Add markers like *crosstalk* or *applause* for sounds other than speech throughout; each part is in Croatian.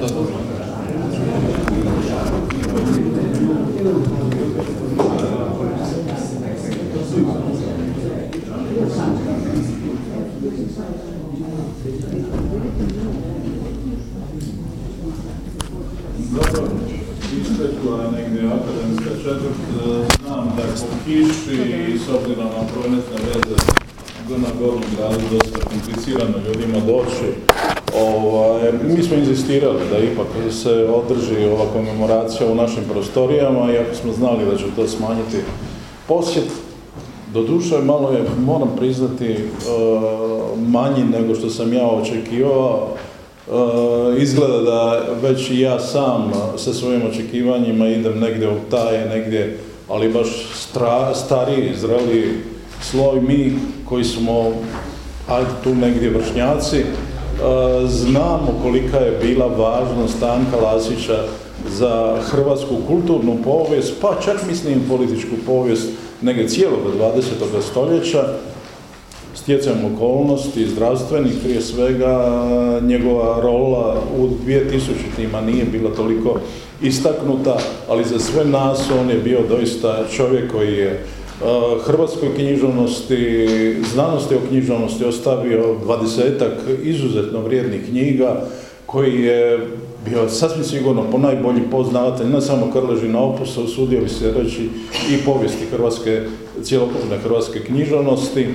Dobro, istekla negdje akademska četvrt, e, znam da po kiši i s obzirom na prometne veze na Gornjem gradu dosta komplicirano ljudima doći. Ovaj, mi smo inzistirali da ipak se održi ova komemoracija u našim prostorijama, iako smo znali da će to smanjiti posjet. Doduše, malo je, moram priznati, e, manji nego što sam ja očekivao. E, izgleda da već i ja sam sa svojim očekivanjima idem negdje u taje, negdje, ali baš stra, stariji, zreli sloj mi koji smo, ajde tu negdje vršnjaci, znamo kolika je bila važnost Stanka Lasića za hrvatsku kulturnu povijest, pa čak mislim političku povijest negdje cijelog 20. stoljeća, stjecajem okolnosti, zdravstvenih prije svega, njegova rola u 2000-ima nije bila toliko istaknuta, ali za sve nas on je bio doista čovjek koji je hrvatskoj književnosti, znanosti o književnosti ostavio dvadesetak izuzetno vrijednih knjiga koji je bio sasvim sigurno po najbolji poznavatelj ne samo Krležina opusa, usudio bi se reći i povijesti hrvatske, cjelokupne hrvatske književnosti.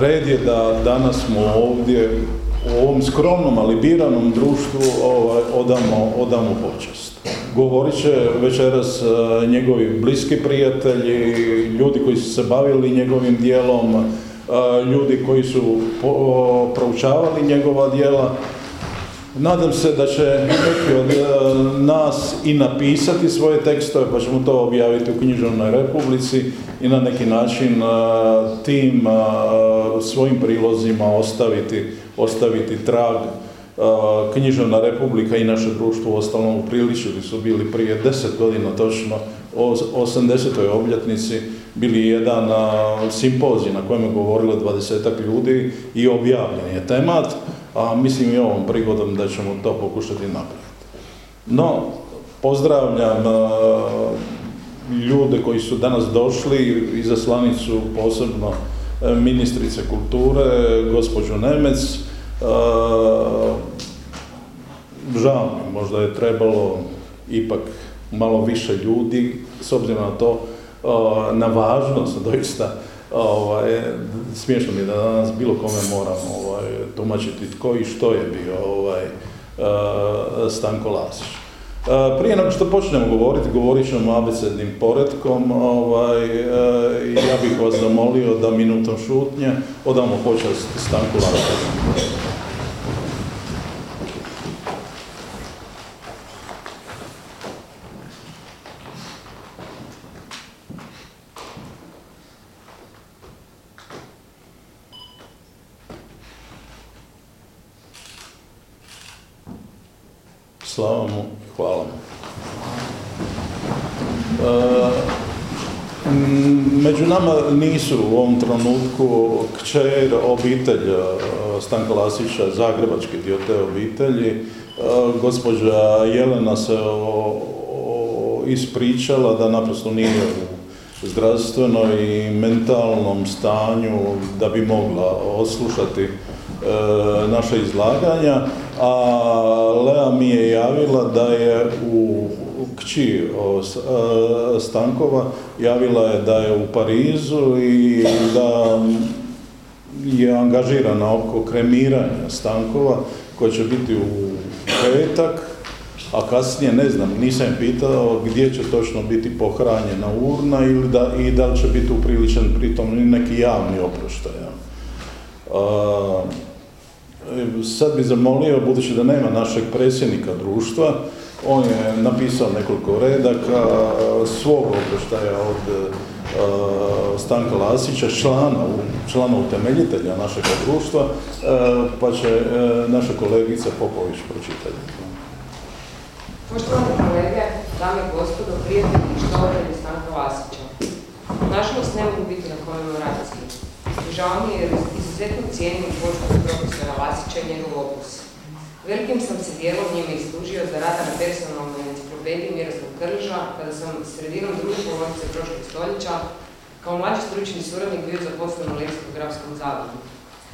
Red je da danas smo ovdje u ovom skromnom, ali biranom društvu ovaj, odamo, odamo počast. Govorit će večeras e, njegovi bliski prijatelji, ljudi koji su se bavili njegovim dijelom, e, ljudi koji su proučavali njegova djela. Nadam se da će neki od e, nas i napisati svoje tekstove, pa ćemo to objaviti u Književnoj republici i na neki način tim svojim prilozima ostaviti, ostaviti trag Književna republika i naše društvo ostalom upriličili su bili prije deset godina točno o 80. obljetnici bili jedan simpozij na kojem je govorilo dvadesetak ljudi i objavljen je temat, a mislim i ovom prigodom da ćemo to pokušati napraviti. No, pozdravljam ljude koji su danas došli, izaslanicu posebno e, ministrice kulture, gospođu Nemec, žao mi, možda je trebalo ipak malo više ljudi, s obzirom na to, na važnost doista, ovaj, smiješno mi je da danas bilo kome moram ovaj, tumačiti tko i što je bio ovaj, Stanko Lasić. Prije nego što počnemo govoriti, govorit ćemo abecednim poredkom ovaj, i ja bih vas zamolio da minutom šutnje odamo počast Stanku Lasiću. Slava mu i hvala mu. E, među nama nisu u ovom trenutku kćer, obitelj e, Stanka Lasića, zagrebački dio te obitelji. E, gospođa Jelena se ispričala da naprosto nije u zdravstvenom i mentalnom stanju da bi mogla oslušati naše izlaganja a Lea mi je javila da je u kći Stankova javila je da je u Parizu i da je angažirana oko kremiranja Stankova koje će biti u petak, a kasnije ne znam, nisam pitao gdje će točno biti pohranjena urna ili da, i da li će biti upriličen pritom neki javni oproštaj. Sad bi zamolio, budući da nema našeg predsjednika društva, on je napisao nekoliko redaka svog oproštaja od uh, Stanka Lasića, člana, člana utemeljitelja našeg društva, uh, pa će uh, naša kolegica Popović pročitati. Poštovani kolege, dame i gospodo, prijatelji i štovatelji Stanka Lasića. Nažalost, ne mogu biti na komemoraciji. Žao mi je izuzetno cijenim poštu profesora Lasića i njegov opus. Velikim sam se dijelom njime islužio za rada na personalnoj enciklopediji Miroslav Krliža, kada sam sredinom druge polovice prošlog stoljeća kao mlađi stručni suradnik bio zaposlen u Leksikografskom zavodu.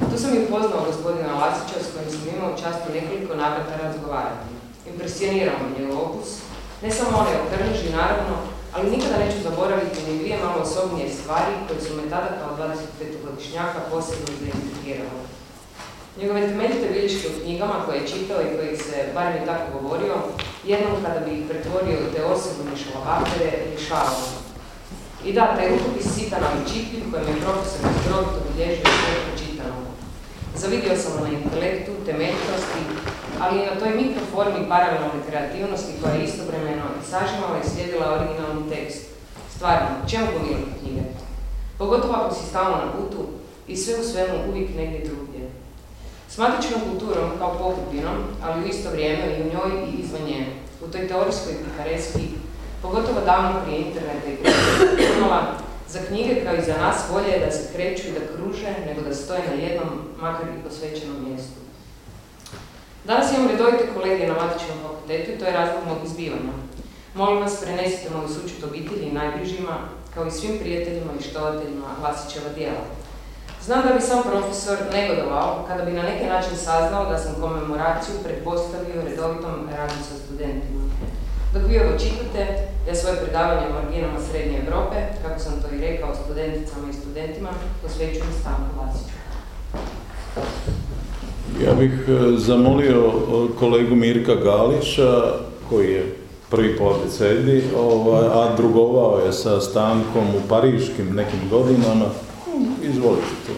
Tu sam i upoznao gospodina Lasića s kojim sam imao čast nekoliko navrata razgovarati. Impresionirao me njegov opus, ne samo one o Krliži, naravno, ali nikada neću zaboraviti ni dvije malo osobnije stvari koje su me tada kao 25-godišnjaka posebno zaintrigirale. Njegove temeljite bilješke u knjigama koje je čitao i kojih se, barem je tako govorio, jednom kada bi ih pretvorio te osobne šalabaktere, rješavao. I da, taj rukopis sitan ali čitljiv kojem je profesor zdrovito bilježio sve čitano. Zavidio sam na intelektu, temeljitosti, ali i na toj mikroformi paralelne kreativnosti koja je istovremeno sažimala i slijedila originalni tekst. Stvarno, čemu gomiliti knjige? Pogotovo ako si stalno na putu i sve u svemu uvijek negdje drugdje. S matičnom kulturom kao pokupinom, ali u isto vrijeme i u njoj i izvan nje, u toj teorijskoj pihareski, pogotovo davno prije interneta i filmova, za knjige kao i za nas bolje je da se kreću i da kruže, nego da stoje na jednom, makar i posvećenom mjestu. Danas imam redovite kolege na matičnom fakultetu i to je razlog mog izbivanja. Molim vas, prenesite moju sučut obitelji i najbližima, kao i svim prijateljima i štovateljima Vlasićeva dijela. Znam da bi sam profesor negodovao kada bi na neki način saznao da sam komemoraciju pretpostavio redovitom radu sa studentima. Dok vi ovo čitate, ja svoje predavanje o marginama Srednje Europe, kako sam to i rekao studenticama i studentima, posvećujem Stanku Vasiću. Ja bih e, zamolio e, kolegu Mirka Galića, koji je prvi po abecedi, ovaj, a drugovao je sa Stankom u pariškim nekim godinama. Izvolite to.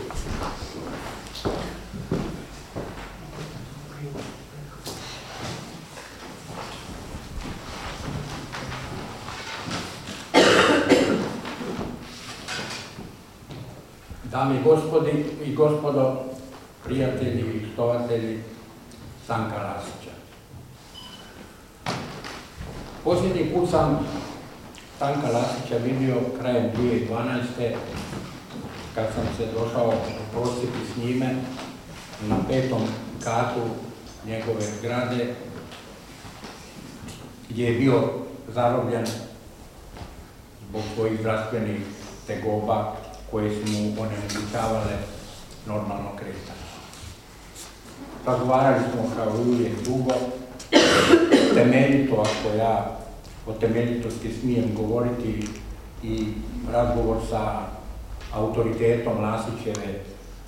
Dame i gospodi i gospodo, prijatelji i štovatelji Sanka Lasića. Posljednji put sam Sanka Lasića vidio krajem 2012 kad sam se došao prostiti s njime na petom katu njegove zgrade gdje je bio zarobljen zbog svojih zdravstvenih tegoba koje su mu onemogućavale normalno kretanje. Razgovarali smo kao uvijek dugo, temeljito, ako ja o temeljitosti smijem govoriti, i razgovor sa autoritetom Lasićeve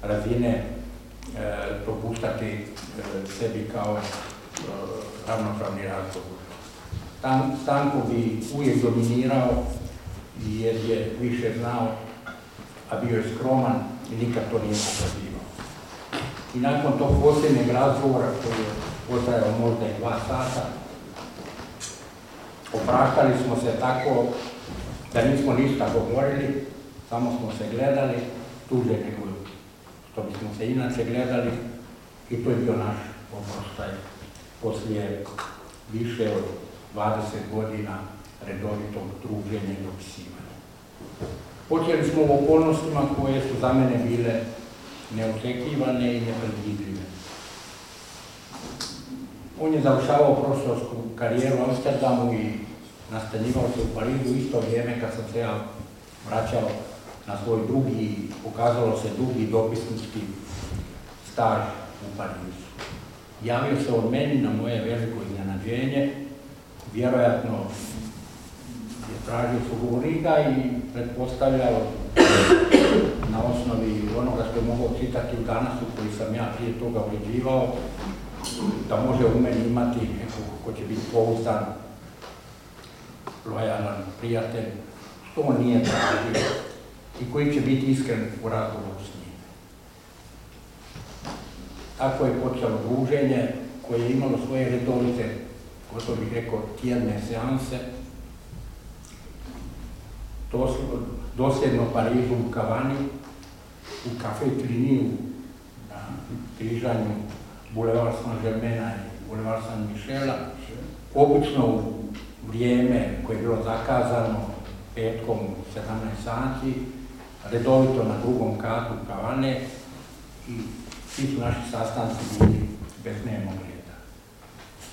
razine e, propuštati e, sebi kao e, ravnopravni razgovor. Stanko bi uvijek dominirao jer je više znao, a bio je skroman i nikad to nije pokazivao. I nakon tog posljednjeg razgovora koji je potrajao možda i dva sata, opraštali smo se tako da nismo ništa govorili, samo smo se gledali, tuže nego što bismo se inače gledali i to je bio naš oproštaj poslije više od 20 godina redovitog druženja i opisivanja. Počeli smo u okolnostima koje su za mene bile neočekivane i nepredvidljive. On je završavao profesorsku karijeru u Amsterdamu i nastanjivao se u Parizu isto vrijeme kad sam se ja vraćao na svoj drugi, pokazalo se drugi dopisnički staž u Parizu. Javio se on meni na moje veliko iznenađenje, vjerojatno je tražio sugovornika i pretpostavljao na osnovi onoga što je mogao čitati u danasu koji sam ja prije toga uređivao, da može u meni imati neko ko će biti pouzdan, lojalan prijatelj, on nije tražio i koji će biti iskren u razgovoru s njim. Tako je počelo druženje koje je imalo svoje redovite, gotovo bih rekao, tjedne seanse, dosljedno Parizu u Kavani, u kafe Triniju, na križanju Boulevard Saint-Germaina i Boulevard Saint-Michela, obično u vrijeme koje je bilo zakazano petkom 17 sati, redovito na drugom katu kavane i svi su naši sastanci bili bez dnevnog reda.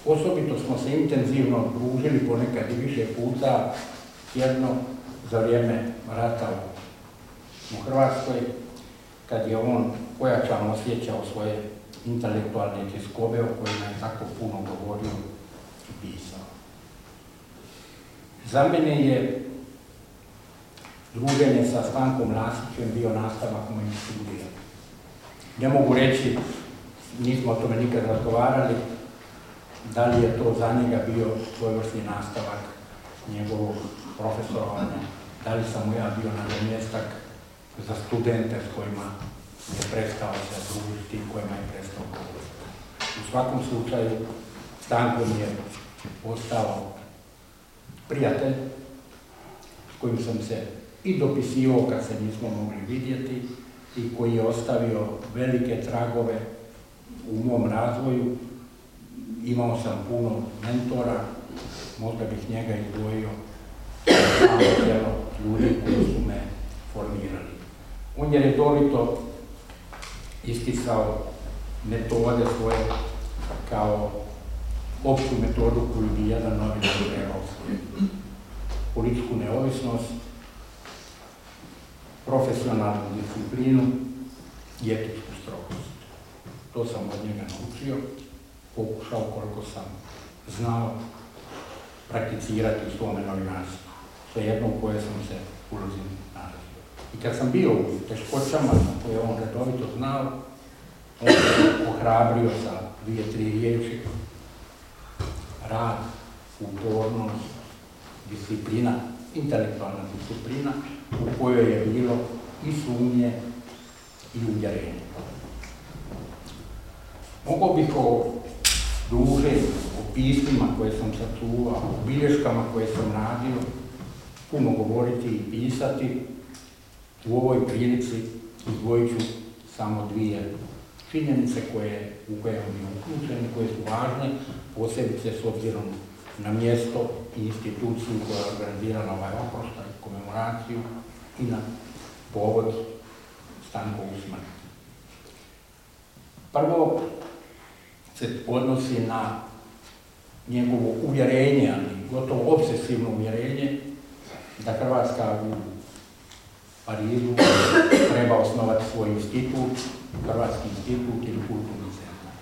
Osobito smo se intenzivno družili ponekad i više puta jedno za vrijeme rata u Hrvatskoj, kad je on pojačano osjećao svoje intelektualne tiskobe o kojima je tako puno govorio i pisao. Za mene je druženje sa Stankom Lasićem bio nastavak mojih studija. Ne mogu reći, nismo o tome nikad razgovarali, da li je to za njega bio svojevrsni nastavak njegovog profesorovanja, da li sam mu ja bio mjestak za studente s kojima je prestao se družiti kojima je prestao govoriti. U svakom slučaju, Stanko mi je ostao prijatelj s kojim sam se i dopisivao kad se nismo mogli vidjeti i koji je ostavio velike tragove u mom razvoju. Imao sam puno mentora, možda bih njega izdvojio samo ljudi koji su me formirali. On je redovito istisao metode svoje kao opću metodu koju bi jedan novinar trebao Političku neovisnost, profesionalnu disciplinu i etičku strogost. To sam od njega naučio, pokušao koliko sam znao prakticirati u svome novinarstvu. jedno u koje sam se ulazim nalazio. I kad sam bio u teškoćama koje on redovito znao, on se ohrabrio sa dvije, tri riječi. Rad, upornost, disciplina, intelektualna disciplina u kojoj je bilo i sumnje i uvjerenje. Mogao bih o druženju, o pismima koje sam sačuvao, o bilješkama koje sam radio, puno govoriti i pisati. U ovoj prilici izdvojit ću samo dvije činjenice koje, u koje mi uključeni, koje su važne, posebice s obzirom na mjesto i instituciju koja je organizirala ovaj oproštaj, komemoraciju i na povod stankovu smrti. Prvo se odnosi na njegovo uvjerenje, ali gotovo obsesivno uvjerenje da Hrvatska u Parizu treba osnovati svoj institut, Hrvatski institut ili kulturni centar.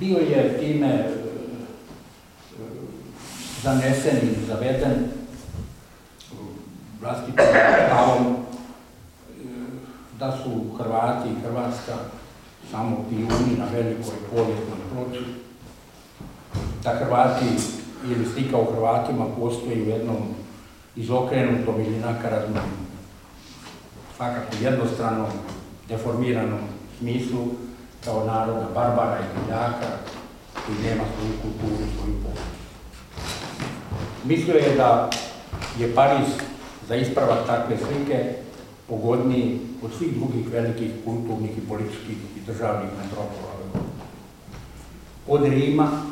Bio je time e, zanesen i zaveden vlastitim stavom e, da su Hrvati i Hrvatska samo pijuni na velikoj povijesnoj ploči, da Hrvati ili slika u Hrvatima postoji u jednom izokrenutom ili nakaradnom, svakako jednostranom, deformiranom smislu kao naroda barbara i ljaka koji nema svoju kulturu, svoju povijest. Mislio je da je Pariz za ispravak takve slike pogodniji od svih drugih velikih kulturnih i političkih i državnih metropola. Od Rima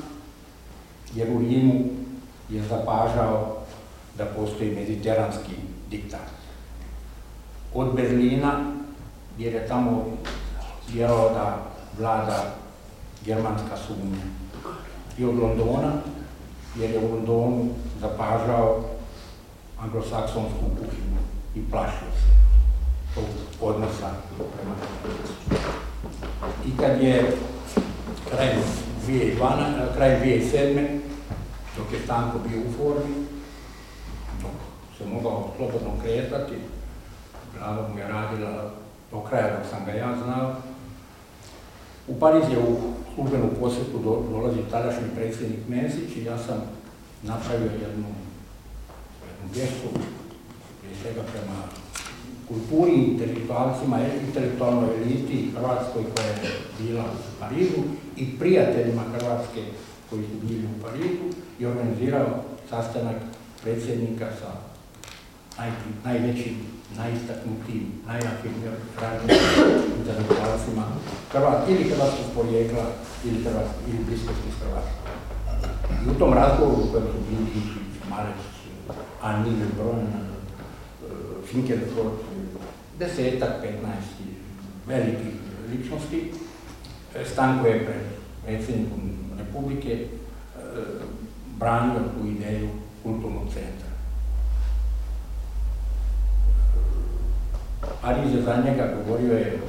jer u Rimu je zapažao da postoji mediteranski diktat. Od Berlina, jer je tamo vjerao da vlada germanska sumnja. I od Londona, jer je u Londonu zapažao anglosaksonsku kuhinu i plašio se tog odnosa prema I kad je krajem 2012, kraj 2007. dok je Stanko bio u formi, dok se mogao slobodno kretati, glava mu je radila do kraja dok sam ga ja znao. U Pariz je u službenu posjetu dolazi tadašnji predsjednik Mesić i ja sam napravio jednu gestu, prije svega prema kulturi, intelektualcima, intelektualnoj eliti Hrvatskoj koja je bila u Parizu i prijateljima Hrvatske koji su bili u Parizu i organizirao sastanak predsjednika sa najvećim, najistaknutijim, najafirmijim intelektualcima Hrvat, ili hrvatskog porijekla ili, hrvatskog, ili bliskosti s Hrvatskoj. I u tom razgovoru u kojem su bili Mareć, Anil, Brojna, Finkelford, desetak, petnaest velikih ličnosti, Stanko je pred predsjednikom Republike, branio tu ideju kulturnog centra. Pariz je za njega govorio je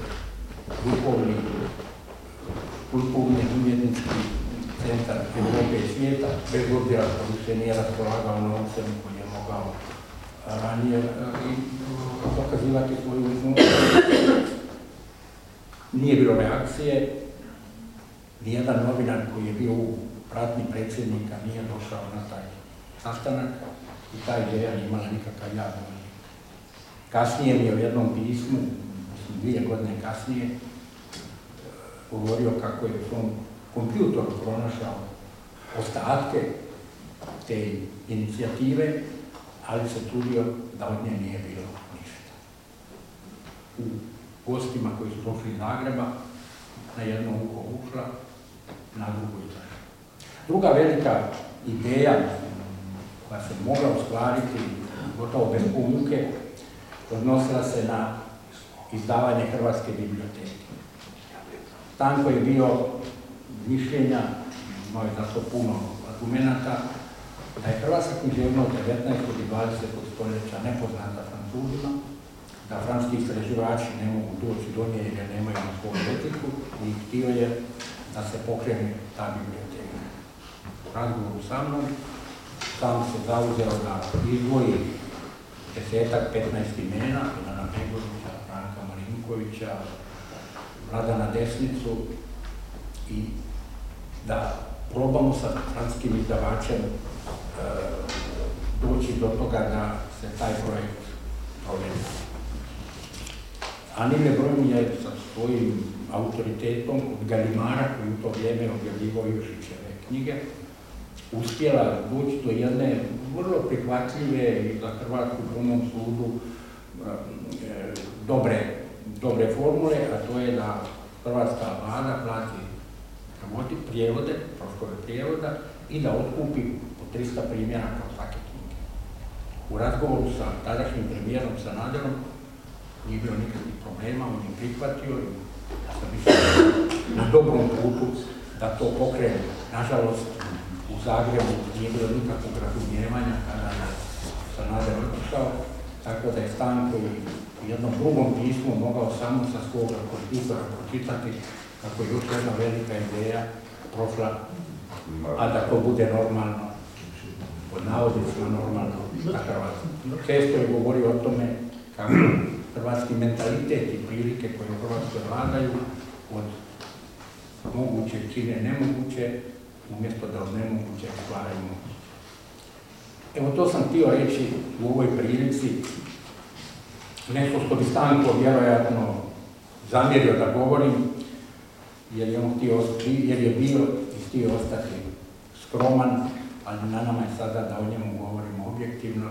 duhovni, kulturni, umjetnički centar Europe i svijeta, bez obzira što više nije raspolagao novcem koji mogao ranije e, i pokazivati svoju. Nije bilo reakcije, nijedan novinar koji je bio u pratnji predsjednika nije došao na taj sastanak i ta ideja nije imala nikakav javno. Kasnije mi je u jednom pismu, dvije godine kasnije, govorio kako je u svom kompjutoru pronašao ostatke te inicijative, ali se trudio da od nje nije bilo ništa. U gostima koji su došli iz Zagreba, na jedno uho ušla, na drugo izašla. Druga velika ideja koja se mogla ostvariti gotovo bez pumuke, odnosila se na izdavanje Hrvatske biblioteke. Stanko je bio mišljenja, imao je za to puno argumenta, da je Hrvatska književnost 19. i 20. stoljeća nepoznata Francuzima, da franski istraživači ne mogu doći do nje jer nemaju na svoju etiku i htio je da se pokrene ta biblioteka. U razgovoru sa mnom sam se zauzeo da izdvoji desetak, 15 imena, Ivana Begovića, Franka Marinkovića, Vladana Desnicu i da probamo sa franskim izdavačem doći do toga da se taj projekt provede. Anine Brojn je sa svojim autoritetom od Galimara, koji u to vrijeme objavljivao Jušićeve knjige, uspjela doći do jedne vrlo prihvatljive i za Hrvatsku u sudu e, dobre, dobre formule, a to je da Hrvatska vlada plati prijevode, troškove prijevoda i da otkupi po 300 primjeraka svake knjige. U razgovoru sa tadašnjim premijerom Sanaderom nije bilo nikakvih problema, on je prihvatio i ja sam na dobrom putu da to pokrene. Nažalost, u Zagrebu nije bilo nikakvog razumijevanja kada je Sanader otišao, tako da je Stanko u jednom drugom pismu mogao samo sa svog kompjutora pročitati kako je još jedna velika ideja prošla, a da to bude normalno, pod navodnicima normalno na Hrvatsku. Često je govorio o tome kako hrvatski mentalitet i prilike koje u Hrvatskoj vladaju od moguće čine nemoguće, umjesto da od nemoguće stvaraju moguće. Evo to sam htio reći u ovoj prilici, nešto što bi Stanko vjerojatno zamjerio da govorim, jer je on htio, jer je bio i htio ostati skroman, ali na nama je sada da o njemu govorimo objektivno,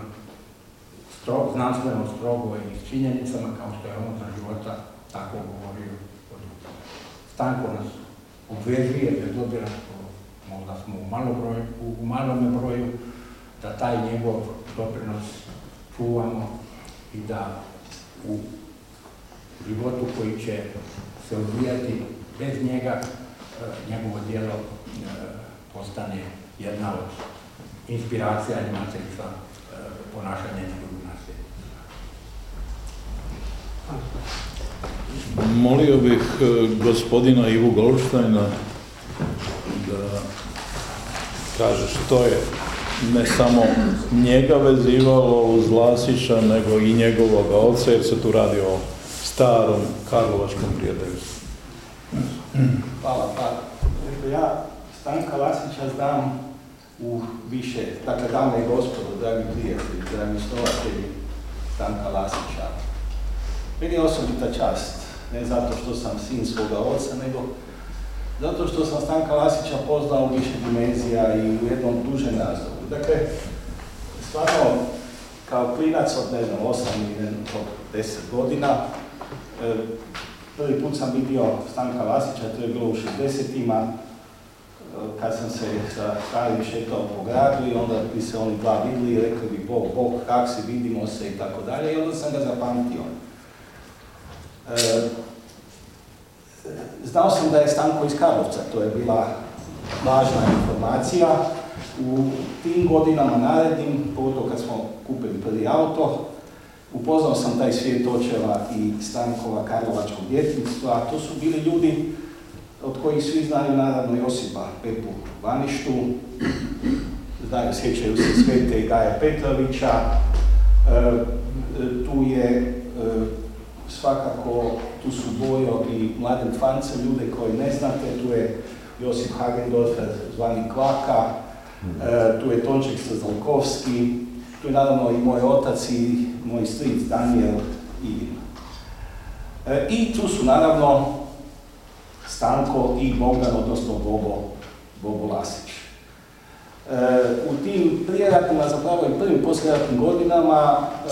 strog, znanstveno strogo i s činjenicama kao što je on za života tako govorio. Stanko nas obvezuje, bez obzira što možda smo u, malo broj, u malome broju, da taj njegov doprinos čuvamo i da u životu koji će se odvijati bez njega, e, njegovo djelo e, postane jedna od inspiracija i matrica e, ponašanja njegovog nasljednika. Molio bih gospodina Ivu Goldsteina da kaže što je ne samo njega vezivalo uz Lasića, nego i njegovog oca, jer se tu radi o starom karlovačkom prijateljstvu. Hvala, pa ja Stanka Lasića znam u više, dakle dame i gospodo, dragi prijatelji, dragi stovatelji Stanka Lasića. Meni je osobita čast, ne zato što sam sin svoga oca, nego zato što sam Stanka Lasića poznao u više dimenzija i u jednom dužem razdoblju. Dakle, stvarno, kao klinac od, ne znam, 8 ili 10 godina, e, prvi put sam vidio Stanka Lasića, to je bilo u 60-ima, e, kad sam se sa starim šetao po gradu i onda bi se oni dva vidjeli i rekli bi Bog, Bog, kak si, vidimo se i tako dalje i onda sam ga zapamtio. E, znao sam da je Stanko iz Karlovca, to je bila važna informacija. U tim godinama narednim, pogotovo kad smo kupili prvi auto, upoznao sam taj svijet očeva i Stankova karlovačkog djetinstva. To su bili ljudi od kojih svi znaju naravno Josipa Pepu Vaništu, znaju, sjećaju se Svete i Gaja Petrovića, e, tu je e, svakako, tu su Bojo i Mladen Fance, ljude koji ne znate, tu je Josip Hagendorfer, zvani Kvaka, e, tu je Tonček Strzalkovski, tu je naravno i moj otac i moj stric Daniel i I tu su naravno Stanko i Bogdan, odnosno Bobo, Bobo Lasić. E, u tim prijeratnima, zapravo i prvim posljedatnim godinama, e,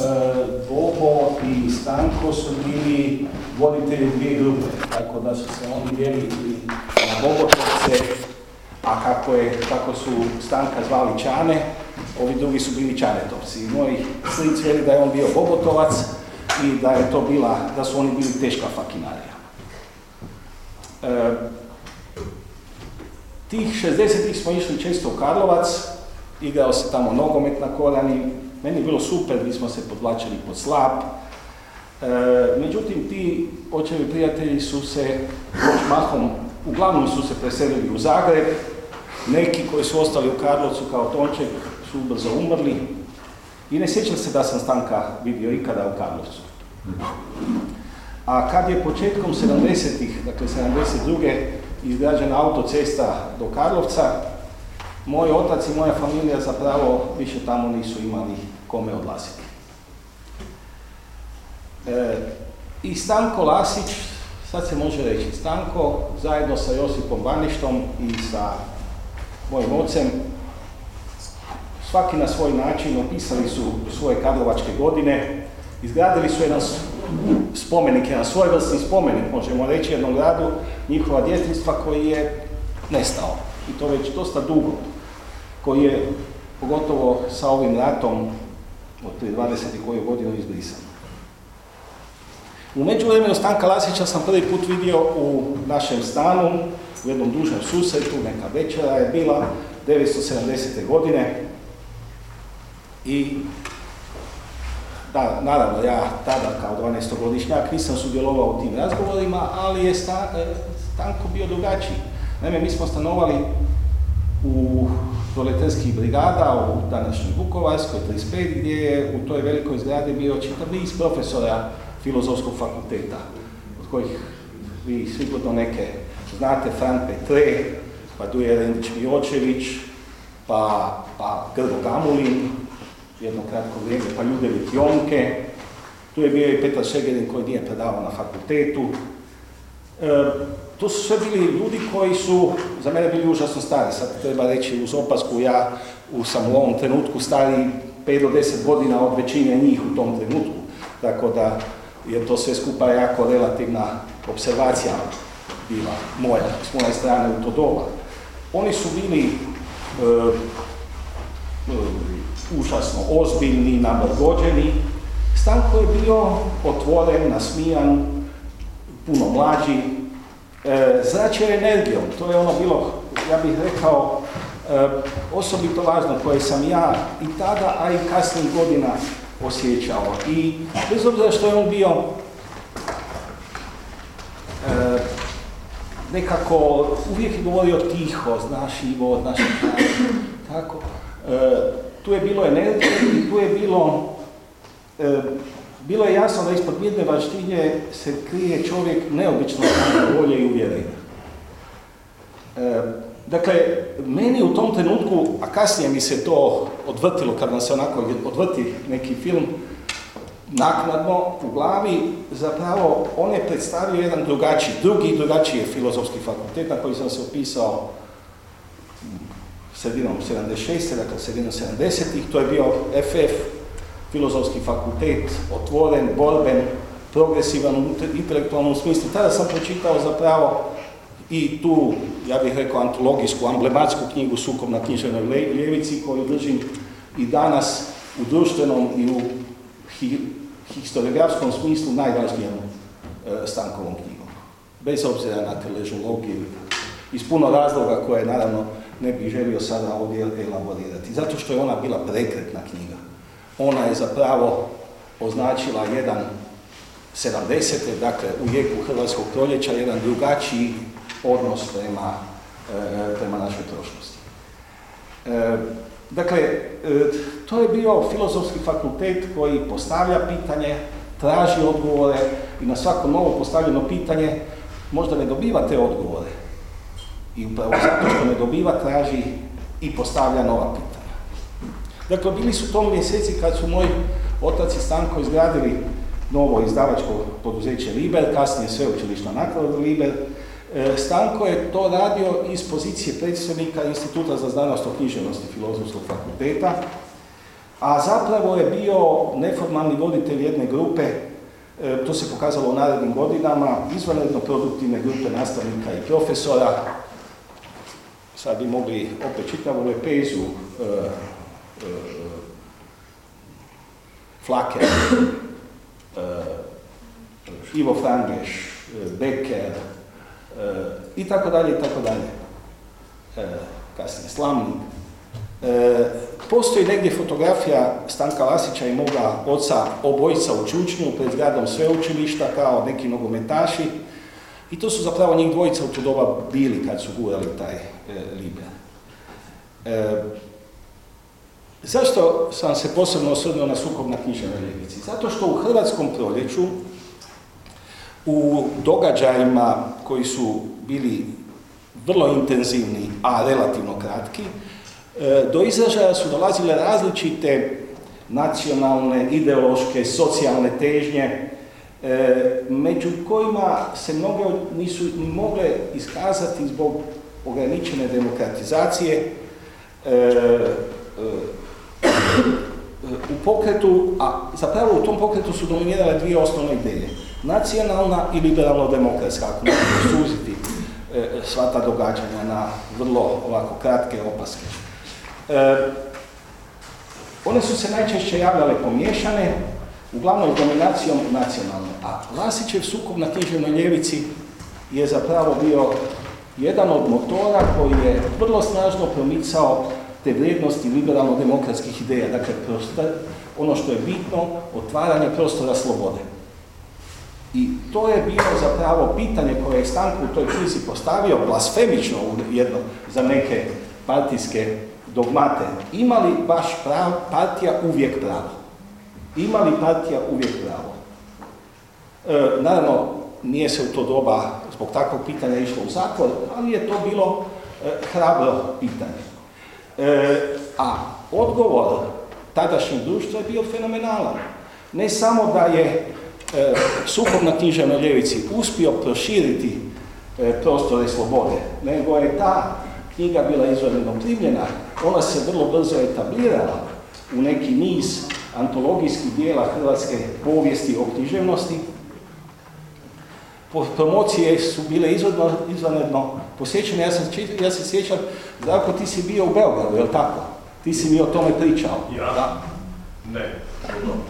Bobo i Stanko su bili voditelji dvije grupe, tako da su se oni dijelili na Bobotovce, a kako, je, kako su Stanka zvali Čane, ovi drugi su bili Čanetovci. Moj stric veli da je on bio Bobotovac i da je to bila, da su oni bili teška fakinarija. E, tih 60-ih smo išli često u Karlovac, igrao se tamo nogomet na Korani, meni je bilo super, mi smo se podvlačili pod slap. E, međutim, ti očevi prijatelji su se mahom, uglavnom su se preselili u Zagreb, neki koji su ostali u Karlovcu kao Tonček su brzo umrli i ne sjećam se da sam Stanka vidio ikada u Karlovcu. A kad je početkom 70-ih, dakle 72. izgrađena autocesta do Karlovca, moj otac i moja familija zapravo više tamo nisu imali kome odlaziti. E, I Stanko Lasić, sad se može reći Stanko, zajedno sa Josipom Vaništom i sa mojim ocem, svaki na svoj način opisali su svoje karlovačke godine, izgradili su jedan spomenik, jedan svojevrsni spomenik, možemo reći, jednom gradu njihova djetinstva koji je nestao. I to već dosta dugo. Koji je, pogotovo sa ovim ratom od prije 20. koju godinu izbrisan. U međuvremenu Stanka Lasića sam prvi put vidio u našem stanu, u jednom dužem susretu, neka večera je bila 970. godine i da, naravno, ja tada kao 12-godišnjak nisam sudjelovao u tim razgovorima, ali je Stanko bio drugačiji. Naime, mi smo stanovali u proletarskih brigada u današnjoj Vukovarskoj, 35, gdje je u toj velikoj zgradi bio čitav niz profesora filozofskog fakulteta, od kojih vi sigurno neke znate, Fran Petre, pa Duje Rendić Miočević, pa, pa Grgo Gamulin, jedno kratko vrijeme, pa Ljudevit Jonke, tu je bio i Petar Šegerin koji nije predavao na fakultetu. E, to su sve bili ljudi koji su za mene bili užasno stari, sad treba reći uz opasku, ja u, sam u ovom trenutku stari 5 do 10 godina od većine njih u tom trenutku, tako da je to sve skupa jako relativna observacija bila moja, s moje strane u to doba. Oni su bili e, e, užasno ozbiljni, namrgođeni. Stanko je bio otvoren, nasmijan, puno mlađi, e, energijom. To je ono bilo, ja bih rekao, e, osobito važno koje sam ja i tada, a i kasnijih godina osjećao. I bez obzira što je on bio e, nekako uvijek je govorio tiho, znaš Ivo, znaš tako. E, tu je bilo energije i tu je bilo, e, bilo je jasno da ispod mirne vaštinje se krije čovjek neobično volje i uvjerenja. E, dakle, meni u tom trenutku, a kasnije mi se to odvrtilo kad nam se onako odvrti neki film, naknadno u glavi, zapravo on je predstavio jedan drugačiji, drugi drugačiji filozofski fakultet na koji sam se upisao sredinom 76. dakle sredinom 70-ih, to je bio FF, filozofski fakultet, otvoren, borben, progresivan u intelektualnom smislu. Tada sam pročitao zapravo i tu, ja bih rekao, antologijsku, amblematsku knjigu Sukob na književnoj ljevici koju držim i danas u društvenom i u historiografskom smislu najvažnijom e, stankovom knjigom. bez obzira na teležologiju, iz puno razloga koje naravno ne bih želio sada ovdje elaborirati. Zato što je ona bila prekretna knjiga. Ona je zapravo označila jedan 70. dakle u jeku Hrvatskog proljeća, jedan drugačiji odnos prema, e, prema našoj prošlosti. E, dakle, e, to je bio filozofski fakultet koji postavlja pitanje, traži odgovore i na svako novo postavljeno pitanje možda ne dobiva te odgovore. I upravo zato što ne dobiva, traži i postavlja nova pitanja. Dakle, bili su to mjeseci kad su moji otac i Stanko izgradili novo izdavačko poduzeće Liber, kasnije sveučilišna naklada Liber. E, Stanko je to radio iz pozicije predsjednika Instituta za znanost o književnosti Filozofskog fakulteta, a zapravo je bio neformalni voditelj jedne grupe, e, to se pokazalo u narednim godinama, izvanredno produktivne grupe nastavnika i profesora. Sad bi mogli opet čitavu lepezu e, Flaker, Ivo Frangeš, Becker, i tako dalje, i tako dalje. Kasnije Slamnik. Postoji negdje fotografija Stanka Lasića i moga oca obojica u Čučnju pred zgradom sveučilišta kao neki nogometaši i to su zapravo njih dvojica u to doba bili kad su gurali taj e, liber. E, zašto sam se posebno osvrnuo na sukob na književnoj ljevici? Zato što u Hrvatskom proljeću u događajima koji su bili vrlo intenzivni, a relativno kratki, e, do izražaja su dolazile različite nacionalne, ideološke, socijalne težnje, među kojima se mnoge nisu mogle iskazati zbog ograničene demokratizacije e, u pokretu, a zapravo u tom pokretu su dominirale dvije osnovne ideje nacionalna i liberalno-demokratska, ako možemo suziti e, sva ta događanja na vrlo ovako kratke opaske. E, one su se najčešće javljale pomiješane, uglavnom dominacijom nacionalne, a Lasićev sukob na književnoj ljevici je zapravo bio jedan od motora koji je vrlo snažno promicao te vrijednosti liberalno-demokratskih ideja, dakle ono što je bitno, otvaranje prostora slobode. I to je bilo zapravo pitanje koje je Stanko u toj krizi postavio blasfemično jedno za neke partijske dogmate. Ima li baš prav, partija uvijek pravo? Ima li partija uvijek pravo? E, naravno, nije se u to doba zbog takvog pitanja išlo u zatvor, ali je to bilo e, hrabro pitanje. E, a odgovor tadašnjeg društva je bio fenomenalan. Ne samo da je e, sukob na književnoj ljevici uspio proširiti e, prostore slobode, nego je ta knjiga bila izvanredno primljena, ona se vrlo brzo etablirala u neki niz antologijskih dijela hrvatske povijesti o književnosti. Promocije su bile izvanredno posjećene. Ja, sam, ja se sjećam, Zdravko, ti si bio u Beogradu, je li tako? Ti si mi o tome pričao. Ja? Da. Ne.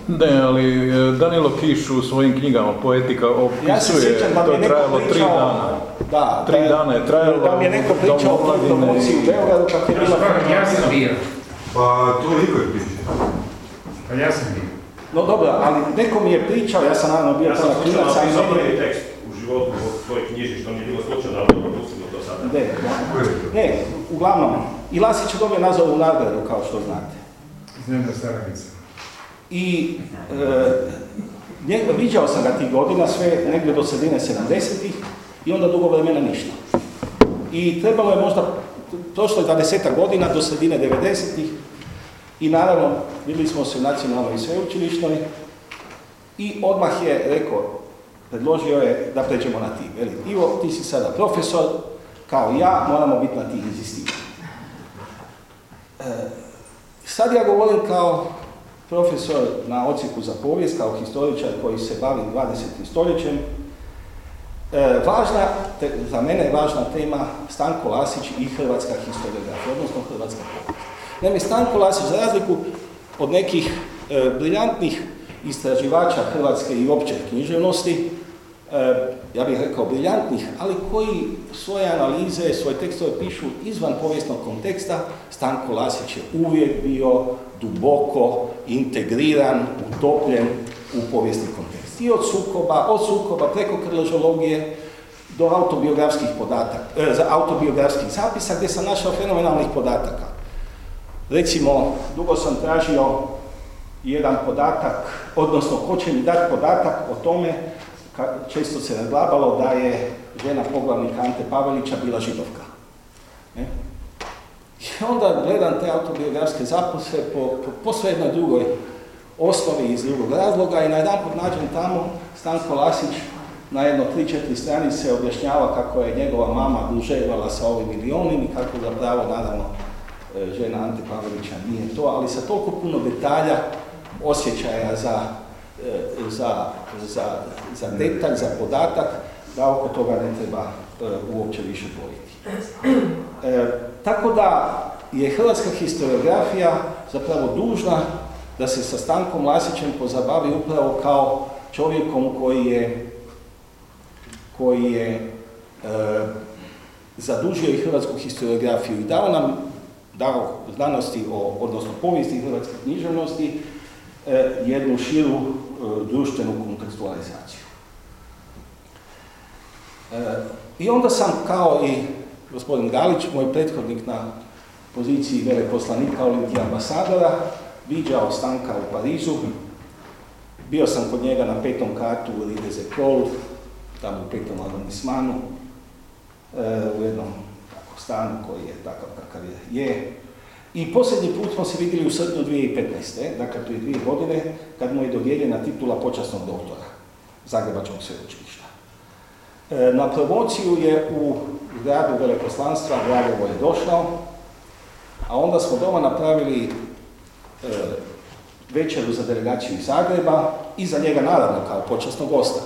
Ne, ali e, Danilo Kiš u svojim knjigama Poetika opisuje, ja se sjećam da to je trajalo tri dana. Da, tri da, dana je trajalo. Da mi je neko pričao o toj promociji u Beogradu kako je bila... Ja sam bio. Pa to Igor piše. Pa ja sam bio. No dobro, ali neko mi je pričao, ja sam naravno bio Ja sam klinac, ali prvi tekst u životu u svojoj knjiži, što mi je bilo slučajno, ali dobro pustimo to sada. Ne, ne, uglavnom, i Lasić je dobio nazovu nagradu, kao što znate. Znam da Staravica. I e, nje, viđao sam ga tih godina, sve negdje do sredine 70-ih i onda dugo vremena ništa. I trebalo je možda, prošlo je 20 godina do sredine 90-ih i naravno vidjeli smo se u nacionalnoj i sveučilišnoj i odmah je rekao, predložio je da pređemo na ti. Veli, Ivo, ti si sada profesor, kao ja, moramo biti na ti inzistirati. E, sad ja govorim kao profesor na ocijeku za povijest, kao historičar koji se bavi 20. stoljećem. E, važna, te, za mene je važna tema Stanko Lasić i hrvatska historiografija, odnosno hrvatska povijest. Naime, Stanko Lasić, za razliku od nekih e, briljantnih istraživača hrvatske i opće književnosti, ja bih rekao briljantnih, ali koji svoje analize, svoje tekstove pišu izvan povijesnog konteksta, Stanko Lasić je uvijek bio duboko integriran, utopljen u povijesni kontekst. I od sukoba, od sukoba preko krležologije do autobiografskih podataka, e, autobiografskih zapisa gdje sam našao fenomenalnih podataka. Recimo, dugo sam tražio jedan podatak, odnosno ko će mi dati podatak o tome, često se razglabalo da je žena poglavnika Ante Pavelića bila židovka. Ne? I onda gledam te autobiografske zapise po, po, po jednoj drugoj osnovi iz drugog razloga i na jedan nađem tamo Stanko Lasić na jedno 3-4 stranice objašnjava kako je njegova mama duževala sa ovim milionim i kako zapravo, naravno, e, žena Ante Pavelića nije to, ali sa toliko puno detalja, osjećaja za, e, za, za, za detalj, za podatak, da oko toga ne treba e, uopće više bojiti. tako da je hrvatska historiografija zapravo dužna da se sa Stankom Lasićem pozabavi upravo kao čovjekom koji je koji je e, zadužio i hrvatsku historiografiju i dao nam, dao znanosti, o, odnosno povijesti hrvatske književnosti, e, jednu širu e, društvenu kontekstualizaciju. I onda sam, kao i gospodin Galić, moj prethodnik na poziciji veleposlanika Olimpija ambasadora, viđao Stanka u Parizu. Bio sam kod njega na petom kartu u Ride tamo u petom arrondismanu, e, u jednom tako, stanu koji je takav kakav je. I posljednji put smo se vidjeli u srpnju 2015. dakle prije dvije godine, kad mu je dodijeljena titula počasnog doktora Zagrebačkog sveučilišta. E, na promociju je u gradu veleposlanstva Vladovo je došao, a onda smo doma napravili e, večeru za delegaciju iz Zagreba i za njega naravno kao počasnog gosta.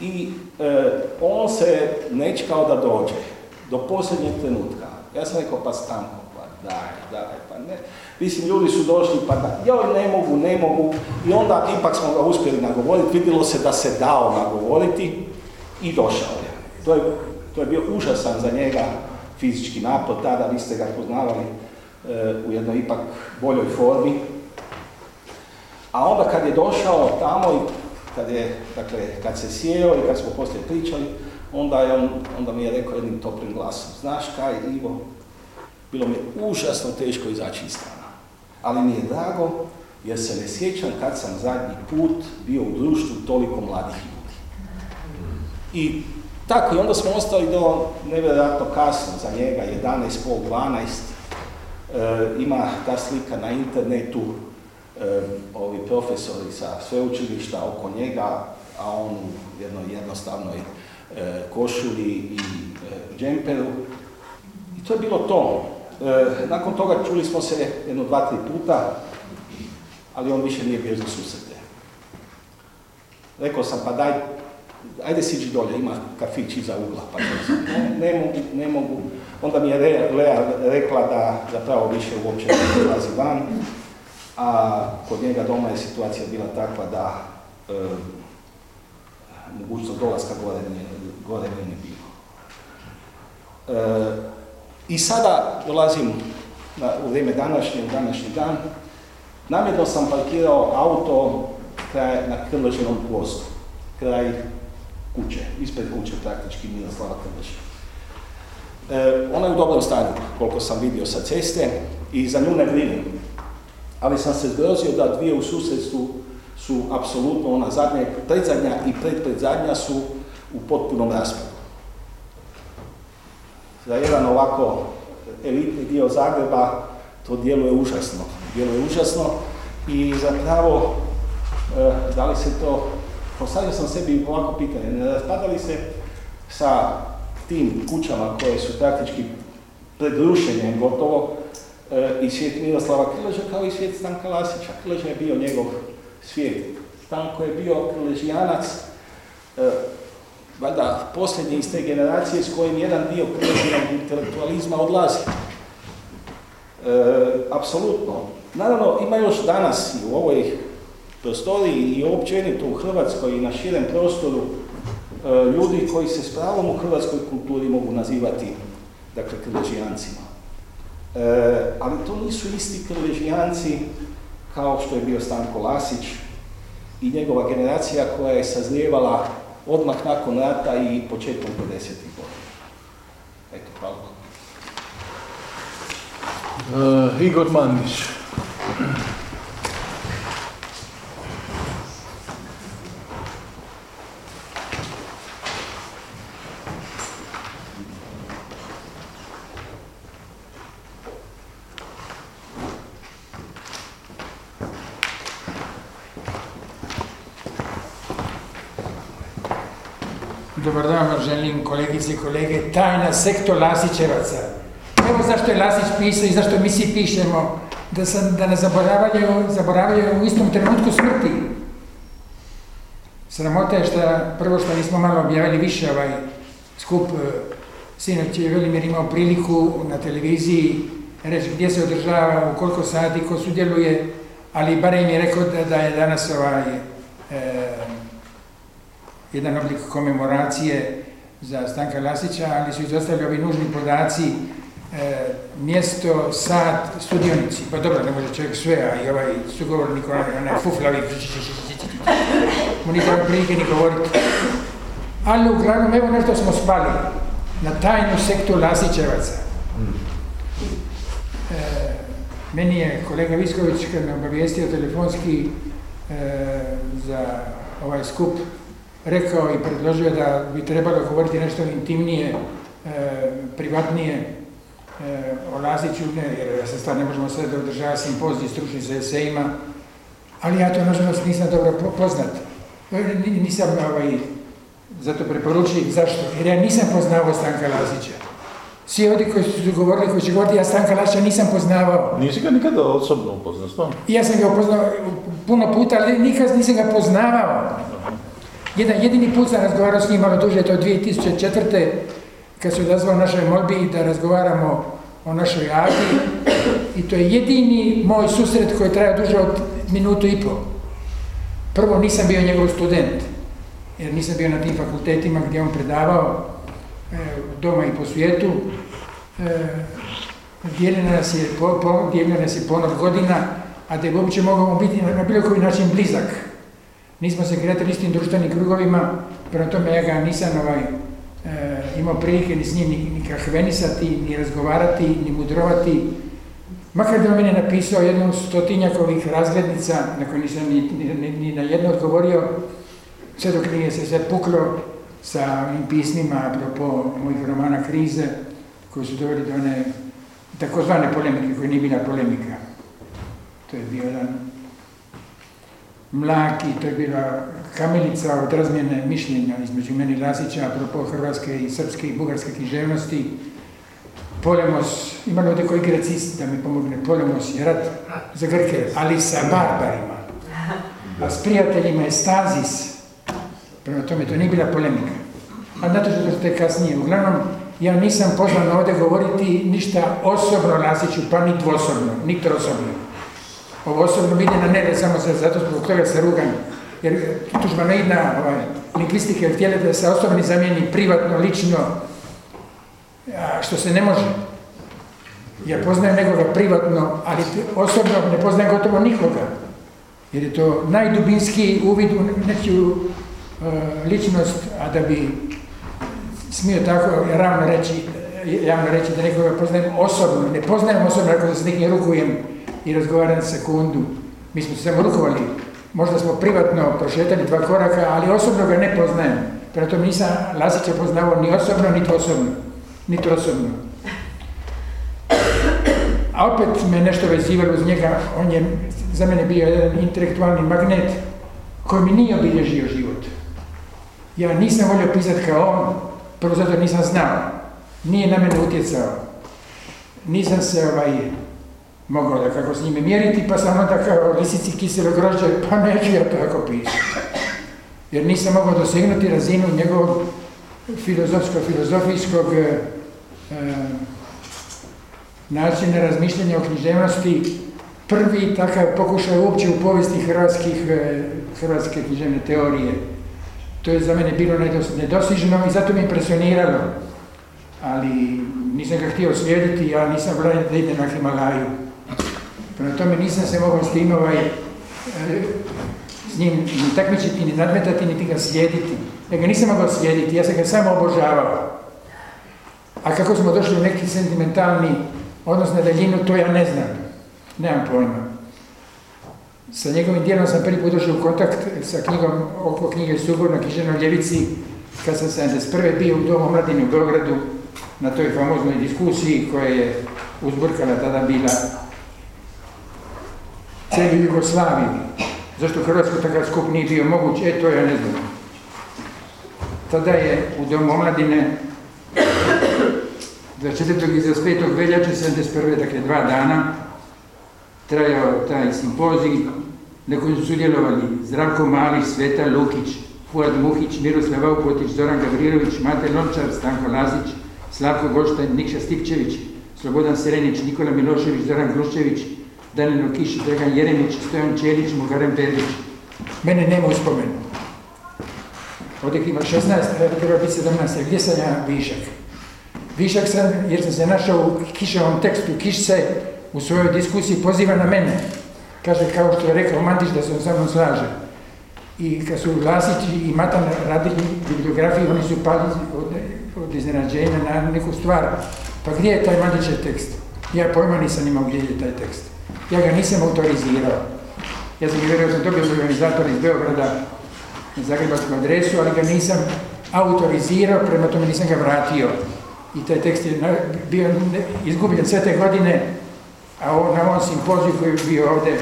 I e, on se nečkao da dođe do posljednjeg trenutka. Ja sam rekao, pa stanko, daj, daj, pa ne. Mislim, ljudi su došli, pa da, joj, ne mogu, ne mogu. I onda ipak smo ga uspjeli nagovoriti, vidjelo se da se dao nagovoriti i došao je. To je, to je bio užasan za njega fizički napad, tada vi ste ga poznavali e, u jednoj ipak boljoj formi. A onda kad je došao tamo i kad je, dakle, kad se sjeo i kad smo poslije pričali, onda, je on, onda mi je rekao jednim toplim glasom, znaš kaj, Ivo, bilo mi užasno teško izaći iz stana, ali mi je drago jer se ne sjećam kad sam zadnji put bio u društvu toliko mladih ljudi. I tako, i onda smo ostali do nevjerojatno kasno za njega, 11, pol, 12. E, ima ta slika na internetu, ovi profesori sa sveučilišta oko njega, a on u jednoj jednostavnoj e, košulji i e, džemperu. I to je bilo to. E, nakon toga čuli smo se jedno, dva, tri puta, ali on više nije bio za susrete. Rekao sam, pa daj, ajde siđi dolje, ima kafić iza ugla, pa ne, mogu, ne mogu. Onda mi je Lea rekla da zapravo više uopće ne dolazi van, a kod njega doma je situacija bila takva da e, mogućnost dolaska gore nije, gore nije bilo. E, I sada dolazim na, u vrijeme današnje, u današnji dan, namjerno sam parkirao auto kraj, na Krležinom postu, kraj kuće, ispred kuće praktički Miroslava Krleža. E, ona je u dobrom stanju, koliko sam vidio sa ceste, i za nju ne brinem ali sam se zgrozio da dvije u susjedstvu su apsolutno ona zadnja, predzadnja i predpredzadnja su u potpunom raspadu. Za jedan ovako elitni dio Zagreba to djeluje užasno. Djeluje užasno i zapravo e, da li se to, postavio sam sebi ovako pitanje, ne raspadali se sa tim kućama koje su praktički pred rušenjem gotovo, E, i svijet Miroslava Krleža kao i svijet Stanka Lasića. Krleža je bio njegov svijet. Stanko je bio krležijanac, e, valjda posljednji iz te generacije s kojim jedan dio krležinog intelektualizma odlazi. E, apsolutno. Naravno, ima još danas i u ovoj prostoriji i općenito u Hrvatskoj i na širem prostoru ljudi koji se s pravom u hrvatskoj kulturi mogu nazivati dakle krležijancima. E, ali to nisu isti krležijanci kao što je bio Stanko Lasić i njegova generacija koja je sazrijevala odmah nakon rata i početkom 50. godina. Eto, hvala. Uh, Igor Mandić. Dobar dan vam želim kolegice i kolege. Tajna sektor Lasićevaca. Evo zašto je Lasić pisao i zašto mi svi pišemo. Da, sam, da ne zaboravljaju, zaboravljaju u istom trenutku smrti. Sramota je što, prvo što nismo malo objavili više ovaj skup. e, Sinoć je Velimir imao priliku na televiziji reći gdje se održava, u koliko sati, ko sudjeluje, ali barem je rekao da, da je danas ovaj, e, jedan oblik komemoracije za Stanka Lasića, ali su izostavili ovi nužni podaci, e, mjesto, sat, studionici. Pa dobro, ne može čovjek sve, a i ovaj sugovornik, onaj, onaj fuflavi, mu treba prilike ni govoriti. Ali uglavnom, evo nešto smo spali na tajnu sektu Lasićevaca. E, meni je kolega Visković kad me obavijestio telefonski e, za ovaj skup rekao i predložio da bi trebalo govoriti nešto intimnije, e, privatnije e, o Lasiću, ne, jer se stvar ne možemo sve da održava simpozij stručni sa esejima, ali ja to nažalost nisam dobro po- poznat. E, ni- Nisam ovaj, zato preporučujem zašto, jer ja nisam poznavao Stanka Lasića. Svi ovdje koji su govorili, koji će govoriti, ja Stanka Lasića nisam poznavao. Nisi ga nikada osobno upoznao, stvarno? Ja sam ga upoznao puno puta, ali nikad nisam ga poznavao. Jedan jedini put sam razgovarao s njim malo duže, to je 2004. kad se odazvao našoj molbi da razgovaramo o našoj agi. I to je jedini moj susret koji je trajao duže od minutu i pol. Prvo nisam bio njegov student, jer nisam bio na tim fakultetima gdje je on predavao, e, doma i po svijetu. E, dijelio nas je, po, po, nas je ponor godina, a da je uopće mogao biti na bilo koji način blizak. Nismo se kretali istim društvenim krugovima, prema tome ja ga nisam ovaj, e, imao prilike ni s njim ni, ni kahvenisati, ni razgovarati, ni mudrovati. Makar da meni napisao jednu stotinjakovih razglednica na koje nisam ni, ni, ni, ni na jedno odgovorio, sve dok nije se sve puklo sa ovim pismima apropo mojih romana Krize, koji su doveli do one takozvane polemike, koja nije bila polemika. To je bio jedan mlak i to je bila kamilica od razmjene mišljenja između meni Lasića apropo hrvatske i srpske i bugarske književnosti. Polemos, ima ljudi koji grecist da mi pomogne, Polemos je rat za Grke, ali sa barbarima. A s prijateljima je Stazis. Prema tome, to nije bila polemika. A znate što to je kasnije. Uglavnom, ja nisam pozvan ovdje govoriti ništa osobno Lasiću, pa ni dvosobno, ni trosobno. Ovo osobno ide na nebe, samo se zato zbog toga se rugam. Jer tužbanoidna ovaj, lingvistike htjela da se osobni zamijeni privatno, lično, a, što se ne može. Ja poznajem nekoga privatno, ali osobno ne poznajem gotovo nikoga. Jer je to najdubinski uvid u neku e, ličnost, a da bi smio tako ravno reći, javno reći da nekoga poznajem osobno. Ne poznajem osobno ako da se nekim rukujem i razgovaram sekundu. Mi smo se samo rukovali. Možda smo privatno prošetali dva koraka, ali osobno ga ne poznajem. Prema tome nisam Lasića poznavao ni osobno, niti osobno. Niti osobno. A opet me nešto vezivalo uz njega, on je za mene bio jedan intelektualni magnet koji mi nije obilježio život. Ja nisam volio pisati kao on, prvo zato nisam znao. Nije na mene utjecao. Nisam se ovaj, mogao da kako s njime mjeriti, pa sam onda kao lisici kiselo grožđe, pa neću ja tako pisati. Jer nisam mogao dosegnuti razinu njegovog filozofsko-filozofijskog e, e, načina razmišljanja o književnosti, prvi takav pokušaj uopće u povijesti hrvatskih, e, hrvatske književne teorije. To je za mene bilo nedos- nedosižno i zato me impresioniralo. Ali nisam ga htio slijediti, ja nisam volio da ide na Himalaju. Prema tome nisam se mogao s tim ovaj, e, s njim ni takmičiti, ni nadmetati, niti ga slijediti. Ja ga nisam mogao slijediti, ja sam ga samo obožavao. A kako smo došli u neki sentimentalni odnos na daljinu, to ja ne znam. Nemam pojma. Sa njegovim dijelom sam prvi put došao u kontakt sa knjigom oko knjige Subor na književnoj ljevici kad sam 71. bio u Domu omladine u Beogradu na toj famoznoj diskusiji koja je uzburkala tada bila cijelu Jugoslaviju. Zašto u Hrvatskoj takav skup nije bio moguć, e to ja ne znam. Tada je u Domu omladine 24. i 25. veljače 71. dakle dva dana trajao taj simpozij na kojem su sudjelovali Zdravko Mali, Sveta Lukić, Fuad Muhić, Miroslav Aukotić, Zoran Gavrilović, Mate Lončar, Stanko Lazić, Slavko Goštajn, Nikša Stipčević, Slobodan Serenić, Nikola Milošević, Zoran Gluščević, Danilo Kiš, Dragan Jeremić, Stojan Čelić, Muharem Perlić. Mene nema u spomenu. Ovdje ima 16, a treba biti 17, gdje sam ja višak? Višak sam jer sam se našao u Kiševom tekstu. Kiš se u svojoj diskusiji poziva na mene. Kaže, kao što je rekao Mandić, da se on sa slaže. I kad su Lasić i Matan radili bibliografiju, oni su pali od, od iznenađenja na neku stvar. Pa gdje je taj Mandićev tekst? Ja pojma nisam imao gdje je taj tekst. Ja ga nisam autorizirao. Ja sam vjerujem da sam dobio od organizatora iz Beograda na zagrebačku adresu, ali ga nisam autorizirao, prema tome nisam ga vratio. I taj tekst je bio izgubljen sve te godine, a na ovom simpoziju koji je bio ovdje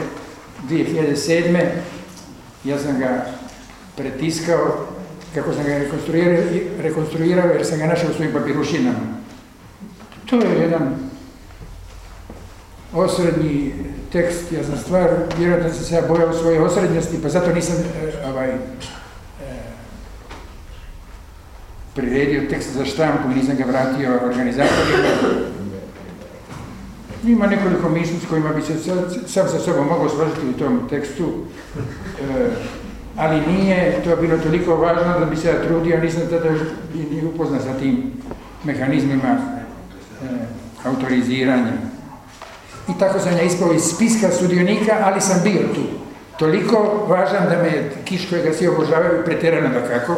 2007. ja sam ga pretiskao kako sam ga rekonstruirao, rekonstruirao jer sam ga našao u svojim papirušinama. To je jedan osrednji tekst, ja sam stvar, vjerojatno sam se ja bojao svoje osrednjosti, pa zato nisam e, ovaj, e, priredio tekst za štampu i nisam ga vratio organizatorima. Ima nekoliko misli s kojima bi se sa- sam sa sobom mogao složiti u tom tekstu, e, ali nije to bilo toliko važno da bi se ja trudio, nisam tada ni upoznat sa tim mehanizmima e, autoriziranja. I tako sam ja ispao iz spiska sudionika, ali sam bio tu. Toliko važan da me Kiš kojega svi obožavaju, pretjerano da kako,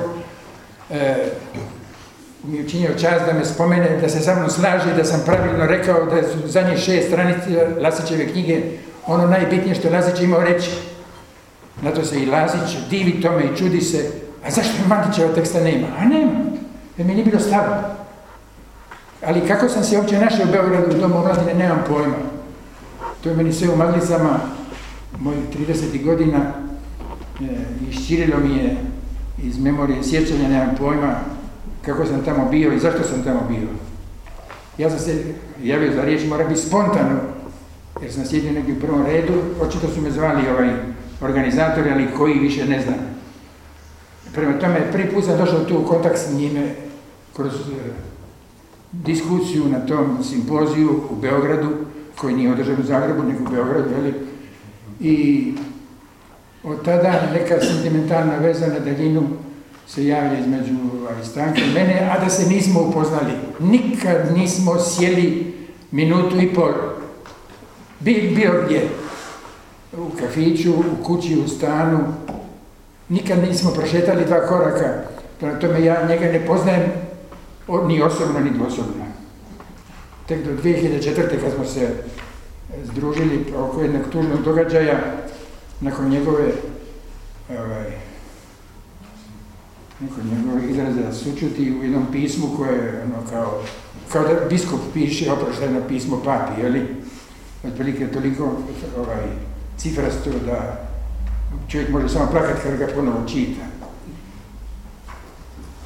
e, mi je učinio čast da me spomene, da se sa mnom slaže, da sam pravilno rekao da su zadnje šest stranica Lasićeve knjige ono najbitnije što Lasić imao reći. Na to se i Lazić divi tome i čudi se, a zašto Mandićeva teksta nema? A nema, jer mi nije bilo stava. Ali kako sam se uopće našao u Beogradu u Domu omladine, nemam pojma. To je meni sve u maglicama mojih 30 godina e, iščirilo mi je iz memorije sjećanja, nemam pojma kako sam tamo bio i zašto sam tamo bio. Ja sam se javio za riječ, mora biti spontano, jer sam sjedio negdje u prvom redu, očito su me zvali ovaj organizatori, ali koji više ne znam. Prema tome, prvi put sam došao tu u kontakt s njime kroz e, diskusiju na tom simpoziju u Beogradu, koji nije održan u Zagrebu, nego u Beogradu, jeli? I od tada neka sentimentalna veza na daljinu se javlja između Aristanka i mene, a da se nismo upoznali. Nikad nismo sjeli minutu i pol. Bi, bio gdje? U kafiću, u kući, u stanu. Nikad nismo prošetali dva koraka. Prema tome ja njega ne poznajem ni osobno, ni dvosobno. Tek do 2004. kad smo se združili oko jednog tužnog događaja, nakon njegove ovaj, nakon njegove izraza sučuti u jednom pismu koje je ono kao, kao da biskup piše oproštajno pismo papi, jeli? Otprilike toliko ovaj, cifrasto da čovjek može samo plakati kad ga ponovo čita.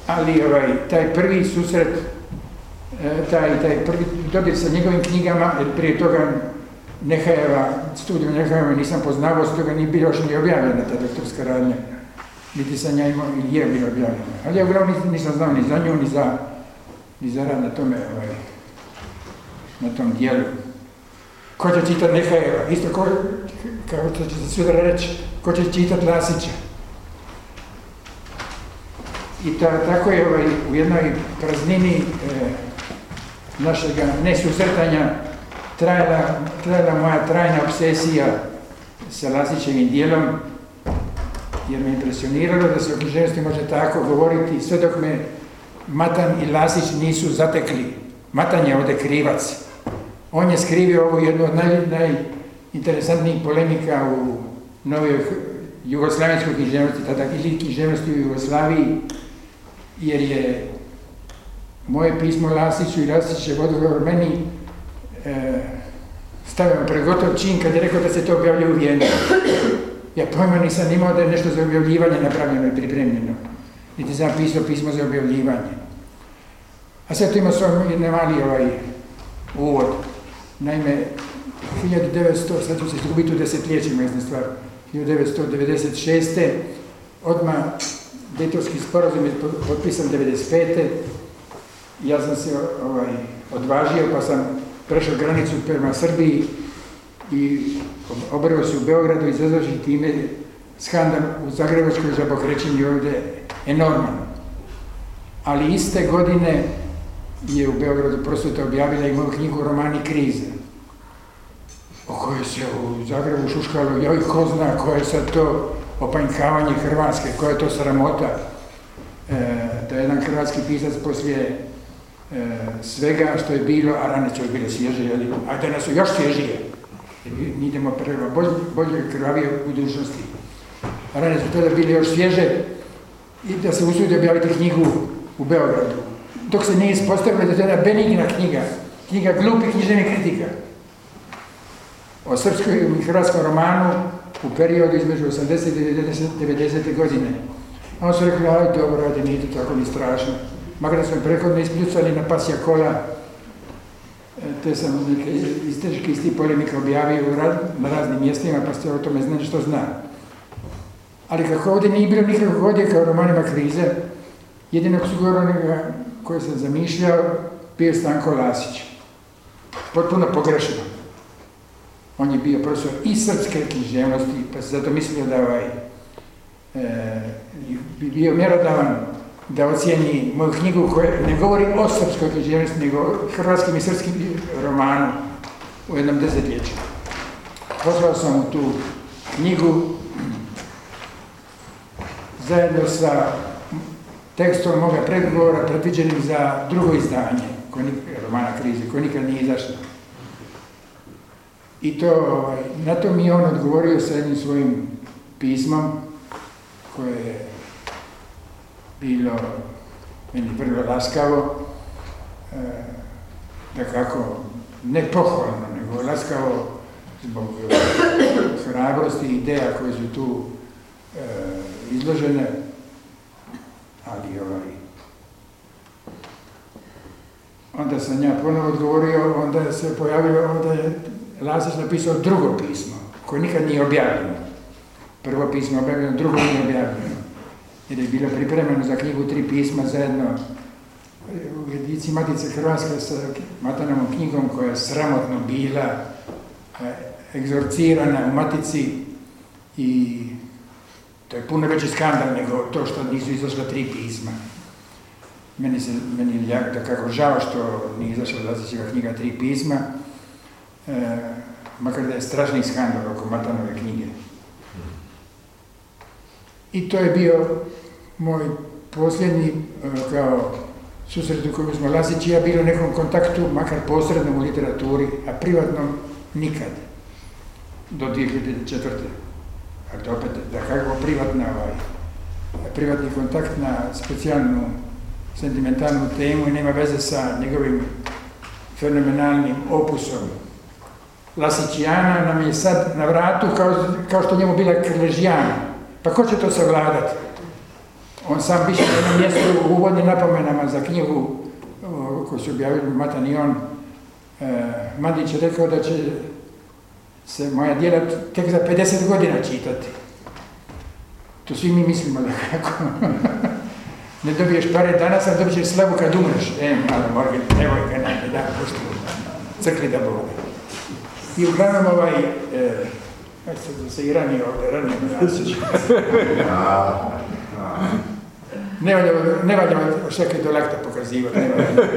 Ali ovaj, taj prvi susret, taj, taj prvi dodir sa njegovim knjigama, prije toga Nehajeva, studiju Nehajeva nisam poznavao, stoga nije bilo još ni objavljena ta doktorska radnja. Niti sam ja imao, ili je bila objavljena. Ali ja uglavnom nisam, nisam znao ni za nju, ni za, ni za rad na tome, ovaj, na tom dijelu. Ko će čitati Nehajeva? Isto ko, kao što će se sutra reći, ko će čitati Lasića? I ta- tako je ovaj, u jednoj praznini e, našega nesusretanja trajala, trajala moja trajna obsesija sa Lasićevim dijelom, jer me impresioniralo da se o književnosti može tako govoriti sve dok me Matan i Lasić nisu zatekli. Matan je ovdje krivac. On je skrivio ovu jednu od naj, najinteresantnijih polemika u novoj jugoslavenskoj književnosti, tada književnosti u Jugoslaviji, jer je moje pismo Lasiću i Lasićev odgovor meni e, stavio pred gotov čin kad je rekao da se to objavljuje u Vijenu. Ja pojma nisam imao da je nešto za objavljivanje napravljeno i pripremljeno. Niti sam pisao pismo za objavljivanje. A sad tu ima svoj mali ovaj uvod. Naime, 1900, sad ću se izgubiti u desetljećima jedna stvar, 1996. odmah Dejtonski sporazum je potpisan 95. Ja sam se ovaj, odvažio pa sam prešao granicu prema Srbiji i obrao se u Beogradu i izazvaši time skandal u Zagrebačkoj žabokrećenju ovdje enorman. Ali iste godine je u Beogradu prosveta objavila i moju knjigu Romani krize, o kojoj se u Zagrebu šuškalo, joj ko zna koje je sad to opanjkavanje Hrvatske, koja je to sramota, e, da je jedan hrvatski pisac poslije svega što je bilo, a rane su bile svježe, a danas su još svježije, mi- idemo prema bolje, bolje krvavije budućnosti. Rane su tada bile još svježe i da se usudi objaviti knjigu u Beogradu. Dok se nije ispostavilo da je to jedna benigna knjiga, knjiga glupih književnih kritika o srpskoj i hrvatskom romanu u periodu između 80. i 90. 90. godine. A on su rekli, aj dobro, ajde, nije to tako ni strašno. Makar smo prethodno ispljucali na pasja kola, e, te sam neke istečke iz tih polemika objavio na raznim mjestima, pa ste o tome znali što zna. Ali kako ovdje nije bilo nikakvog odjeka u romanima krize, jedinog sugovornika koje sam zamišljao bio Stanko Lasić. Potpuno pogrešno. On je bio profesor i srpske književnosti, pa se zato mislio da ovaj, e, bi bio mjerodavan da ocijeni moju knjigu koja ne govori o srpskoj književnosti, nego o hrvatskim i srpskim romanu u jednom desetljeću. Poslao sam mu tu knjigu zajedno sa tekstom moga predgovora predviđenim za drugo izdanje romana krize, koje nikad nije izašlo. I to, ovaj, na to mi je on odgovorio sa jednim svojim pismom koje je bilo meni vrlo laskavo, e, da kako, ne pohvalno, nego laskavo zbog e, hrabrosti i ideja koje su tu e, izložene, ali ovaj, onda sam ja ponovo odgovorio, onda se pojavilo, onda je Lasić napisao drugo pismo, koje nikad nije objavljeno. Prvo pismo objavljeno, drugo nije objavljeno. Jer je bilo pripremljeno za knjigu tri pisma zajedno u ediciji Matice Hrvatske sa Matanovom knjigom koja je sramotno bila e, egzorcirana u Matici i to je puno veći skandal nego to što nisu izašla tri pisma. Meni, se, meni je jako da kako žao što nije izašla Lasićeva knjiga tri pisma, e, makar da je strašni skandal oko Matanove knjige. I to je bio moj posljednji e, kao susret u kojem smo Lasić i ja bili u nekom kontaktu, makar posrednom u literaturi, a privatnom nikad. Do 2004. Ali to opet, da kako privatna, ovaj, privatni kontakt na specijalnu sentimentalnu temu i nema veze sa njegovim fenomenalnim opusom. Lasićijana nam je sad na vratu kao, kao što njemu bila Krležijana. Pa ko će to savladati? On sam piše na jednom mjestu u uvodnim napomenama za knjigu koju su objavili Matan i on. E, Mandić je rekao da će se moja djela tek za 50 godina čitati. To svi mi mislimo da kako. *laughs* ne dobiješ pare danas, a dobiješ slavu kad umreš. E, malo Morgan, nemoj ga ne, da, pošto crkli da Boga. I uglavnom ovaj, e, da se i ranije ovdje, Lasić. *laughs* *laughs* Ne valja, ne valja všake do lakta pokazivati, ne valja.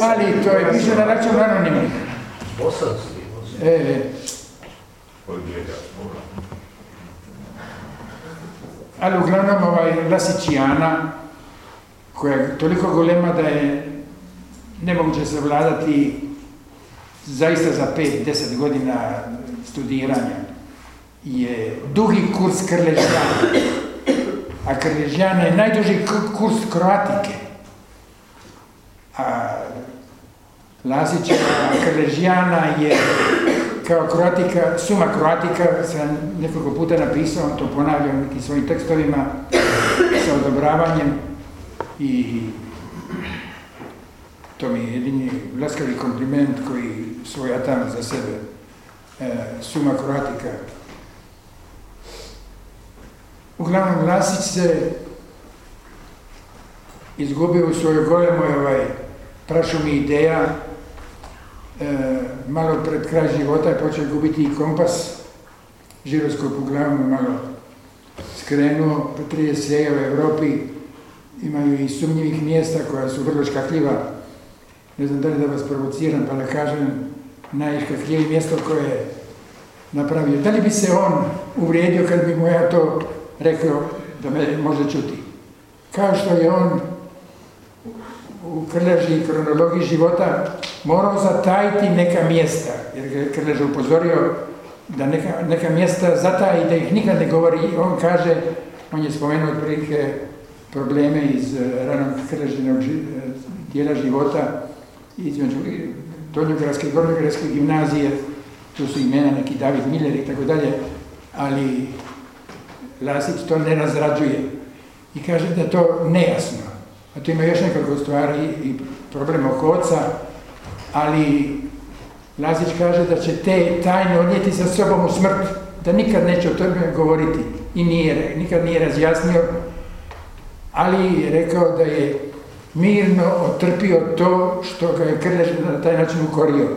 Ali to je više na račun anonimnih. Bosanski, bosanski. E, ali uglavnom ovaj Lasićijana, koja je toliko golema da je nemoguće savladati zaista za 5-10 godina studiranja, je dugi kurs Krležjana. A Krležjana je najduži k- kurs Kroatike. A Lasića Krležjana je kao Kroatika, suma Kroatika, sam nekoliko puta napisao, to ponavljam nekim svojim tekstovima sa odobravanjem i to mi je jedini laskavi kompliment koji svojatam za sebe. E, suma Kroatika. Uglavnom, Lasić se izgubio u svojoj golemoj ovaj, prašumi ideja, e, malo pred kraj života je počeo gubiti i kompas, žiroskop uglavnom malo skrenuo, prije sve u Europi imaju i sumnjivih mjesta koja su vrlo škakljiva. Ne znam da li da vas provociram, pa da kažem najškakljivije mjesto koje je napravio. Da li bi se on uvrijedio kad bi mu ja to rekao da me može čuti? Kao što je on u Krleži i kronologiji života morao zatajiti neka mjesta, jer je Krleža upozorio da neka, neka mjesta zataji, da ih nikad ne govori. On kaže, on je spomenuo otprilike probleme iz eh, ranog Krležinog ži- eh, dijela života između Donjogradske i Gornjogradske gimnazije, tu su imena neki David Miller i tako dalje, ali Lasić to ne razrađuje i kaže da je to nejasno. A tu ima još nekoliko stvari i problem oko oca, ali Lazić kaže da će te tajne odnijeti sa sobom u smrt, da nikad neće o tome govoriti i nije, nikad nije razjasnio, ali je rekao da je mirno otrpio to što ga je Krlež na taj način ukorio.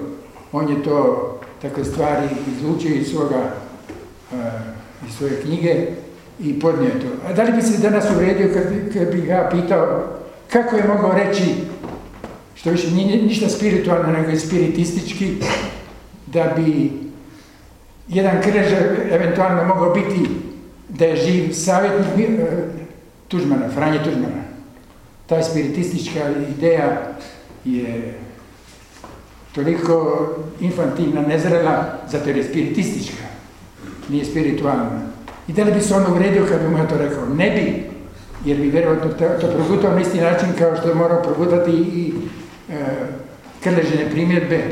On je to, takve stvari izlučio iz svoga, eh, iz svoje knjige i podnio je to. A da li bi se danas uvredio kad, kad bi ga pitao kako je mogao reći, što više nije ništa spiritualno, nego je spiritistički, da bi jedan Krleža eventualno mogao biti da je živ savjetnik eh, Tuđmana, Franje Tuđmana. Ta spiritistička ideja je toliko infantilna, nezrela, zato jer je spiritistička, nije spiritualna. I da li bi se on uvredio kad bi mu ja to rekao? Ne bi, jer bi vjerojatno to, progutao na isti način kao što je morao progutati i e, krležene primjedbe.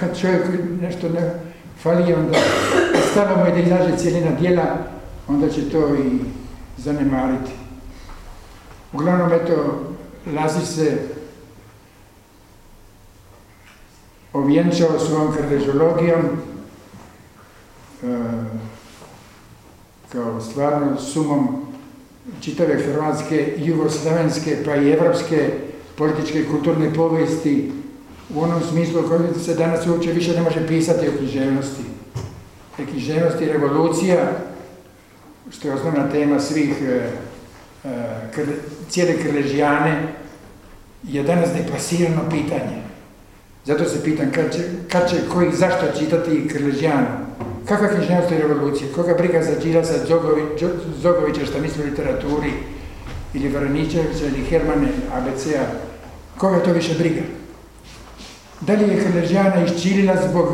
Kad čovjek nešto ne fali, onda stalo mu je da izađe cijelina dijela, onda će to i zanemariti. Uglavnom, eto, Lazić se ovjenčao svojom krležologijom e, kao stvarno sumom čitave hrvatske, jugoslavenske pa i evropske političke i kulturne povijesti u onom smislu koji se danas uopće više ne može pisati o književnosti. E, književnost i revolucija, što je osnovna tema svih e, e, cijele krležijane, je danas deplasirano pitanje. Zato se pitam kad će, kad će koji, zašto čitati Krležijanu? Kakva književnost i revolucija? Koga briga za Đilasa Zogovića šta misli o literaturi? Ili Varanićevića ili Hermane ABC-a? Koga to više briga? Da li je Krležijana iščilila zbog,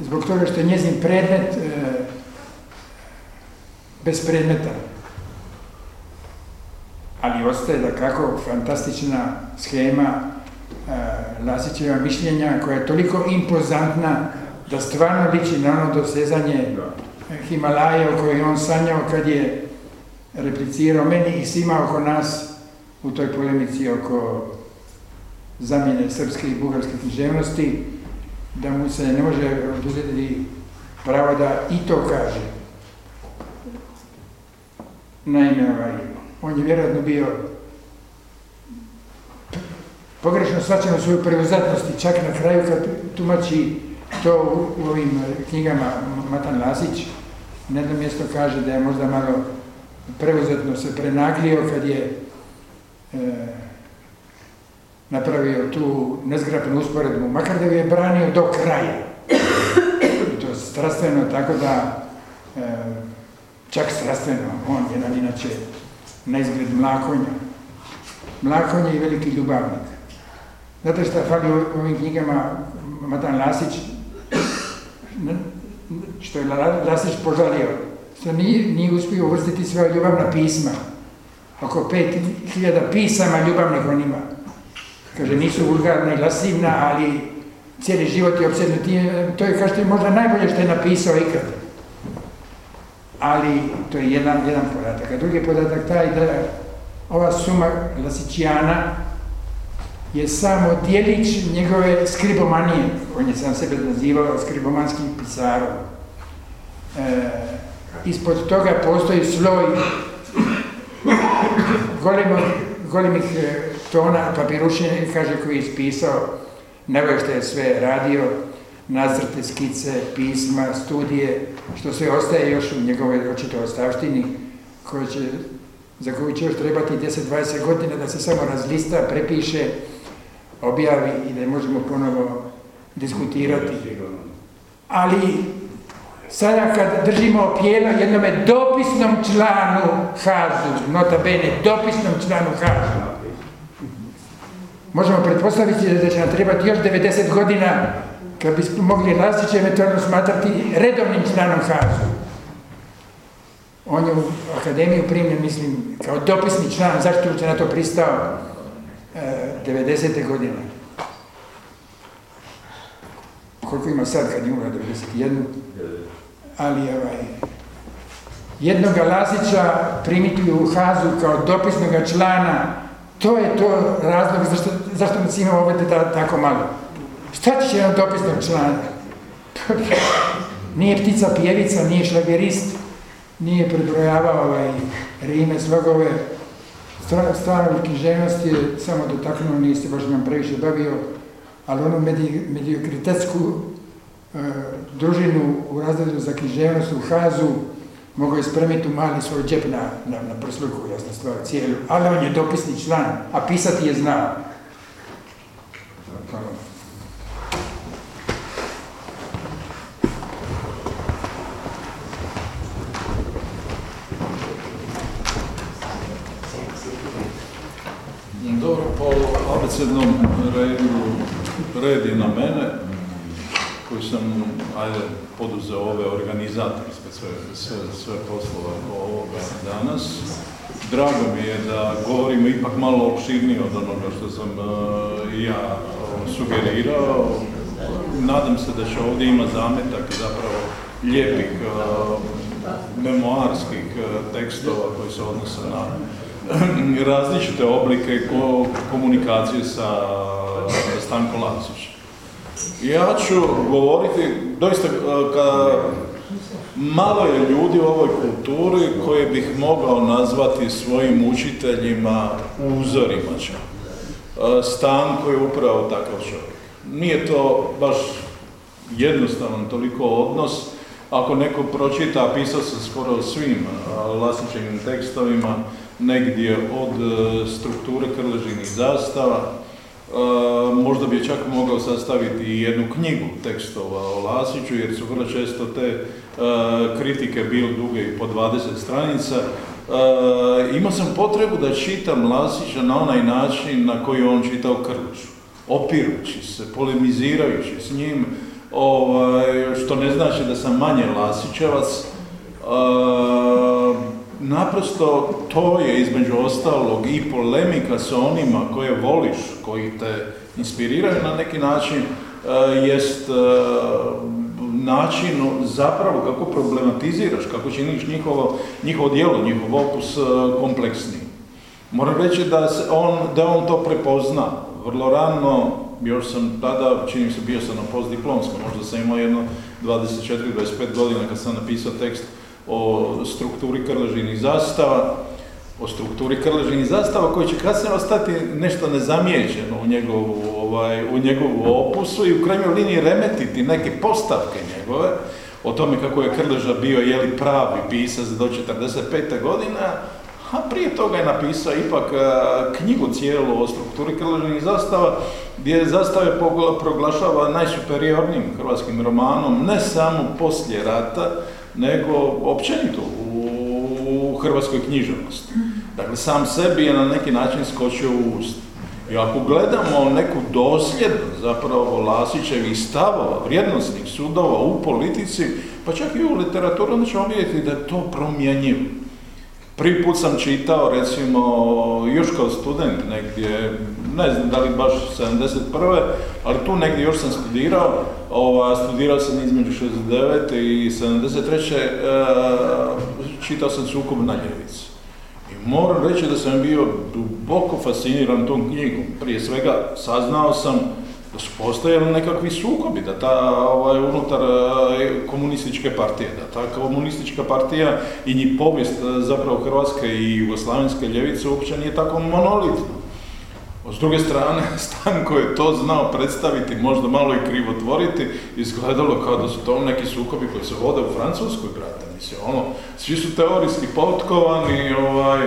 zbog toga što je njezin predmet e, bespredmetan? Ali ostaje da kako fantastična schema e, Lasićeva mišljenja koja je toliko impozantna da stvarno liči na ono dosezanje Himalaja o kojoj on sanjao kad je replicirao meni i svima oko nas u toj polemici oko zamjene srpske i bugarske književnosti, da mu se ne može oduzeti pravo da i to kaže. Naime, ovaj, on je vjerojatno bio pogrešno shvaćeno svoju preuzatnost i čak na kraju kad tumači to u, ovim eh, knjigama Matan Lasić, na jednom mjesto kaže da je možda malo preuzetno se prenaglio kad je e, napravio tu nezgrapnu usporedbu, makar da je branio do kraja. I to strastveno, tako da, e, čak strastveno, on jedan inače na izgled mlakonja. Mlakonja i veliki ljubavnik. Znate šta fali u ovim knjigama Matan Lasić, što je Lasić požalio, što nije, nije uspio uvrstiti svoja ljubavna pisma. Oko pet hiljada pisama ljubavnih on ima. Kaže, nisu vulgarna i lasivna, ali cijeli život je obsednut. To je, kažete, možda najbolje što je napisao ikad. Ali to je jedan, jedan podatak. A drugi podatak taj da ova suma Lasićijana je samo dijelić njegove skribomanije. On je sam sebe nazivao skribomanskim pisarom. E, ispod toga postoji sloj golemih e, tona papirušine, kaže koji je ispisao, nego što je sve radio, nacrte, skice, pisma, studije, što sve ostaje još u njegovoj očito ostavštini, za koju će još trebati 10-20 godina da se samo razlista, prepiše, objavi i da možemo ponovo diskutirati. Ali sada kad držimo pjela jednome dopisnom članu Hazu, nota bene, dopisnom članu Hazu, možemo pretpostaviti da će nam trebati još 90 godina kad bismo mogli Lasića eventualno smatrati redovnim članom Hazu. On je u akademiju primljen, mislim, kao dopisni član, zašto će na to pristao 90. godine. Koliko ima sad kad je umro 91. Ali ovaj, jednoga Lasića primiti u Hazu kao dopisnog člana, to je to razlog zašto, zašto nas ima ovdje da, tako malo. Šta će jedan dopisnog člana? nije ptica pjevica, nije šlagerist, nije prebrojavao ovaj, rime, slogove, stvarno književnost je samo dotaknuo, nije se baš nam previše bavio, ali onu mediokritetsku e, družinu u razredu za književnost u Hazu mogao je spremiti u mali svoj džep na, na, na prsluku, jasna stvar, cijelu. Ali on je dopisni član, a pisati je znao. Dobro, po abecednom redu, red je na mene, koji sam, ajde, poduzeo ove organizatorske sve, sve, sve poslove ovoga danas. Drago mi je da govorimo ipak malo opširnije od onoga što sam i ja sugerirao. Nadam se da će ovdje ima zametak zapravo lijepih memoarskih tekstova koji se odnose na *laughs* različite oblike komunikacije sa Stanko Lasićem. Ja ću govoriti, doista, ka, malo je ljudi u ovoj kulturi koje bih mogao nazvati svojim učiteljima, uzorima će. Stanko je upravo takav čovjek. Nije to baš jednostavan toliko odnos. Ako neko pročita, pisao sam skoro svim Lasićevim tekstovima, negdje od e, strukture krležinih zastava. E, možda bi čak mogao sastaviti i jednu knjigu tekstova o Lasiću, jer su vrlo često te e, kritike bile duge i po 20 stranica. Imao sam potrebu da čitam Lasića na onaj način na koji on čitao Krležu. Opirući se, polemizirajući s njim, ovaj, što ne znači da sam manje Lasićevac, naprosto to je između ostalog i polemika sa onima koje voliš, koji te inspiriraju na neki način, e, jest e, način zapravo kako problematiziraš, kako činiš njihovo, njihovo djelo, njihov opus e, kompleksniji. Moram reći da, se on, da on to prepozna. Vrlo rano, još sam tada, čini se, bio sam na postdiplomskom, možda sam imao jedno 24-25 godina kad sam napisao tekst o strukturi krležinih zastava, o strukturi krležinih zastava koji će kasnije ostati nešto nezamijećeno u njegovu, ovaj, u njegovu opusu i u krajnjoj liniji remetiti neke postavke njegove o tome kako je Krleža bio jeli pravi pisac do 45. godina, a prije toga je napisao ipak e, knjigu cijelu o strukturi Krležinih zastava, gdje zastave proglašava najsuperiornijim hrvatskim romanom, ne samo poslije rata, nego općenito u hrvatskoj književnosti. Dakle, sam sebi je na neki način skočio u ust. I ako gledamo neku dosljednost zapravo Lasićevih stavova, vrijednostnih sudova u politici, pa čak i u literaturi, onda ćemo vidjeti da je to promjenjivo. Prvi put sam čitao, recimo, još kao student negdje, ne znam da li baš 71. ali tu negdje još sam studirao, ova, studirao sam između 69. i 73. E, čitao sam sukob na ljevici. I moram reći da sam bio duboko fasciniran tom knjigom. Prije svega saznao sam da su postojali nekakvi sukobi, da ta ovaj, unutar e, komunističke partije, da ta komunistička partija i njih povijest e, zapravo Hrvatske i Jugoslavenske ljevice uopće nije tako monolitna. S druge strane, *laughs* Stanko je to znao predstaviti, možda malo i krivotvoriti, izgledalo kao da su to neki sukobi koji se vode u Francuskoj, brate. Mislim, ono, svi su teorijski potkovani, ovaj,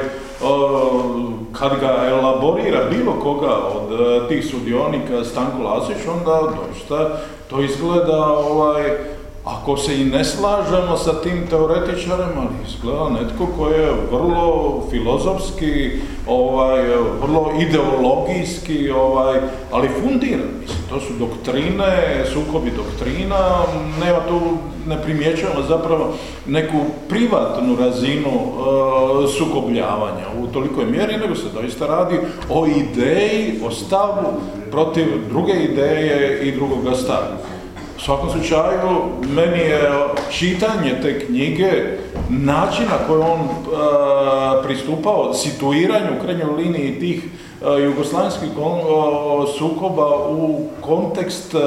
kad ga elaborira bilo koga od e, tih sudionika Stanko Lasić, onda doista to izgleda ovaj, ako se i ne slažemo sa tim teoretičarem, ali izgleda netko koji je vrlo filozofski, ovaj, vrlo ideologijski, ovaj, ali fundiran. Mislim, to su doktrine, sukobi doktrina, nema tu, ne primjećujemo zapravo neku privatnu razinu e, sukobljavanja u tolikoj mjeri, nego se doista radi o ideji, o stavu protiv druge ideje i drugoga stava. Svakom slučaju, meni je čitanje te knjige, način na koji on e, pristupao situiranju u krajnjoj liniji tih jugoslavenskih kon- o, sukoba u kontekst e,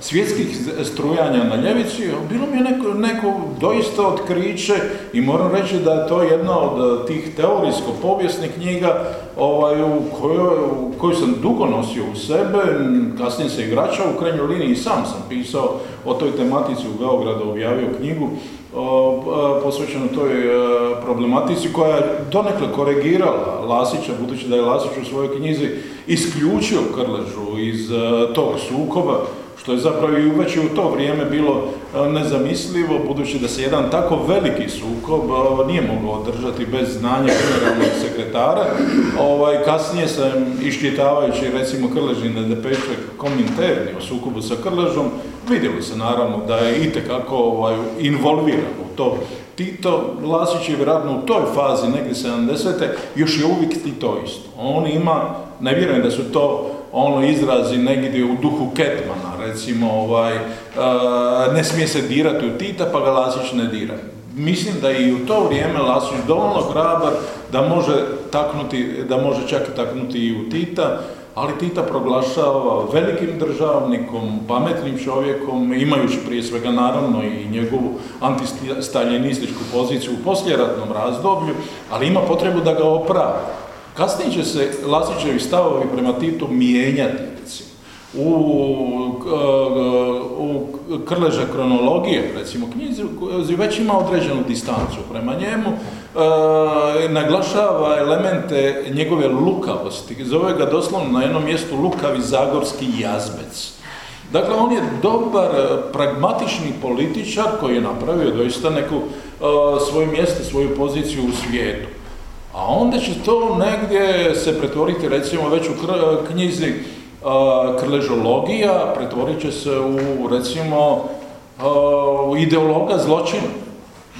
svjetskih strujanja na ljevici, bilo mi je neko, neko doista otkriće i moram reći da je to jedna od e, tih teorijsko-povijesnih knjiga ovaj, u kojoj, koju sam dugo nosio u sebe, kasnije se igračao, u krajnjoj liniji i sam sam pisao o toj tematici u Beogradu, objavio knjigu o, p- posvećenu toj e, problematici koja je donekle korigirala Lasića, budući da je Lasić u svojoj knjizi isključio Krležu iz e, tog sukoba, što je zapravo i već i u to vrijeme bilo e, nezamislivo, budući da se jedan tako veliki sukob e, nije mogao održati bez znanja generalnog sekretara. Ovaj, kasnije sam iščitavajući recimo Krležine depeše kominterni o sukobu sa Krležom, vidjelo se naravno da je itekako ovaj, involviran u to. Tito Lasić je vjerojatno u toj fazi, negdje 70. još je uvijek Tito isto. On ima, ne vjerujem da su to ono izrazi negdje u duhu Ketmana, recimo, ovaj, e, ne smije se dirati u Tita, pa ga Lasić ne dira. Mislim da i u to vrijeme Lasić dovoljno hrabar da može taknuti, da može čak taknuti i u Tita, ali Tita proglašava velikim državnikom, pametnim čovjekom, imajući prije svega naravno i njegovu antistaljinističku poziciju u poslijeratnom razdoblju, ali ima potrebu da ga opravi. Kasnije će se Lasićevi stavovi prema Titu mijenjati. U, u Krleža kronologije, recimo, knjizi već ima određenu distancu prema njemu, e, naglašava elemente njegove lukavosti, zove ga doslovno na jednom mjestu lukavi zagorski jazbec. Dakle, on je dobar, pragmatični političar koji je napravio doista neku e, svoje mjesto, svoju poziciju u svijetu. A onda će to negdje se pretvoriti, recimo, već u knjizi Krležologija, pretvorit će se u, recimo, uh, ideologa zločina,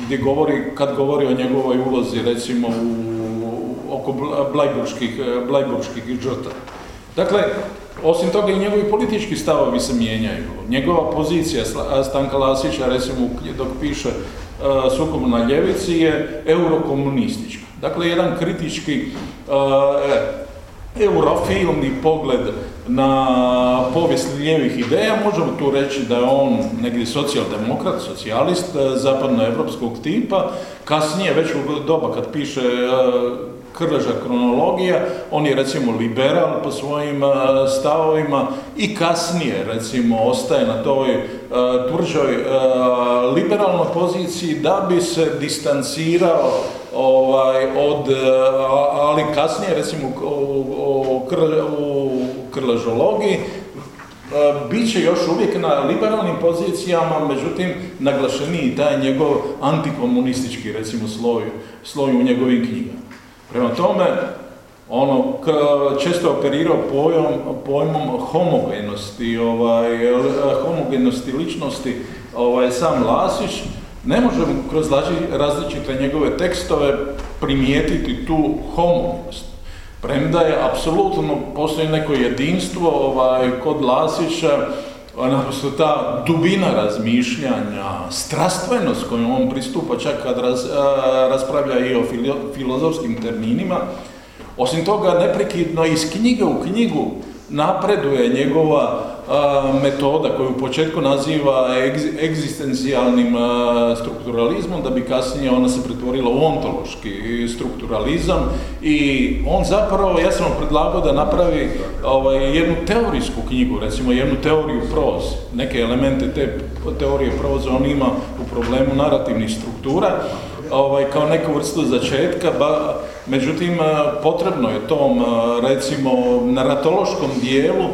gdje govori, kad govori o njegovoj ulozi, recimo, u, oko bl- blajburških, blajburških žrtava. Dakle, osim toga i njegovi politički stavovi se mijenjaju. Njegova pozicija Stanka Lasića, recimo, u dok piše uh, na ljevici, je eurokomunistička. Dakle, jedan kritički uh, eurofilni pogled na povijest lijevih ideja, možemo tu reći da je on negdje socijaldemokrat, socijalist, e, zapadnoevropskog tipa, kasnije već u doba kad piše e, Krleža kronologija, on je recimo liberal po svojim e, stavovima i kasnije recimo ostaje na toj tvrđoj liberalnoj poziciji da bi se distancirao ovaj, od, ali kasnije recimo o, krle- u krležologiji E, bit će još uvijek na liberalnim pozicijama, međutim, naglašeniji taj njegov antikomunistički, recimo, sloj, sloj u njegovim knjigama. Prema tome, ono, često operirao pojom, pojmom homogenosti, ovaj, l- homogenosti ličnosti, ovaj, sam Lasić, ne možemo kroz različite njegove tekstove primijetiti tu homogenost. Premda je apsolutno postoji neko jedinstvo ovaj, kod Lasića, naprosto ta dubina razmišljanja, strastvenost kojom on pristupa čak kad raz- a, raspravlja i o filo- filozofskim terminima. Osim toga, neprekidno iz knjige u knjigu napreduje njegova metoda koju u početku naziva egz- egzistencijalnim strukturalizmom, da bi kasnije ona se pretvorila u ontološki strukturalizam i on zapravo, ja sam vam predlagao da napravi ovaj, jednu teorijsku knjigu, recimo jednu teoriju proze, neke elemente te teorije proze on ima u problemu narativnih struktura, ovaj, kao neku vrstu začetka, ba, međutim potrebno je tom recimo naratološkom dijelu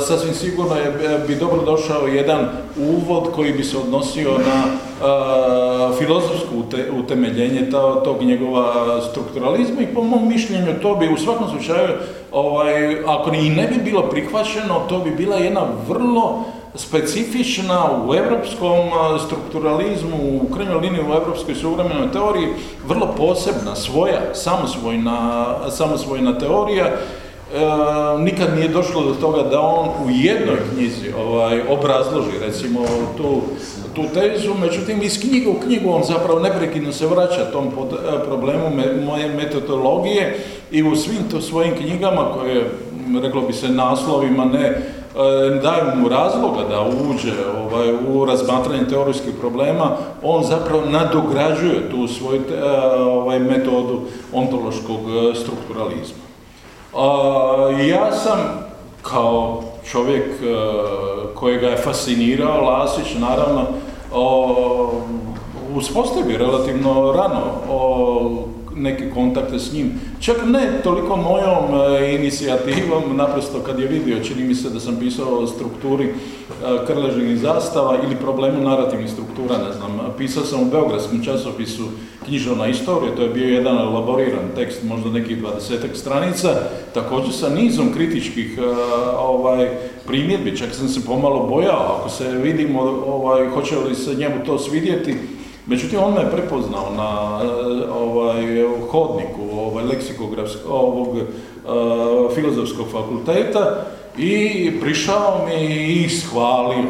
sasvim sigurno je, bi dobro došao jedan uvod koji bi se odnosio na a, filozofsko ute- utemeljenje to- tog njegova strukturalizma i po mom mišljenju to bi u svakom slučaju, ovaj, ako i ne bi bilo prihvaćeno, to bi bila jedna vrlo specifična u europskom a, strukturalizmu, u krajnjoj liniji u europskoj suvremenoj teoriji, vrlo posebna, svoja, samosvojna, samosvojna teorija. Nikad nije došlo do toga da on u jednoj knjizi ovaj, obrazloži recimo tu, tu tezu, međutim iz knjige u knjigu on zapravo neprekidno se vraća tom pod, e, problemu moje metodologije i u svim to svojim knjigama koje, reklo bi se naslovima, ne e, daju mu razloga da uđe ovaj, u razmatranje teorijskih problema, on zapravo nadograđuje tu svoju te- e, ovaj, metodu ontološkog strukturalizma. Ja sam kao čovjek e, kojega je fascinirao Lasić, naravno, uspostavio relativno rano neke kontakte s njim. Čak ne toliko mojom e, inicijativom, naprosto kad je vidio, čini mi se da sam pisao o strukturi e, krleženih zastava ili problemu narativnih struktura, ne znam. Pisao sam u Beogradskom časopisu književna istorija, to je bio jedan elaboriran tekst, možda nekih dvadesetak stranica, također sa nizom kritičkih e, ovaj, primjedbi, čak sam se pomalo bojao, ako se vidimo, ovaj, hoće li se njemu to svidjeti, Međutim, on me prepoznao na e, ovaj, hodniku ovaj, leksikografskog, ovog e, filozofskog fakulteta i prišao mi i ishvalio.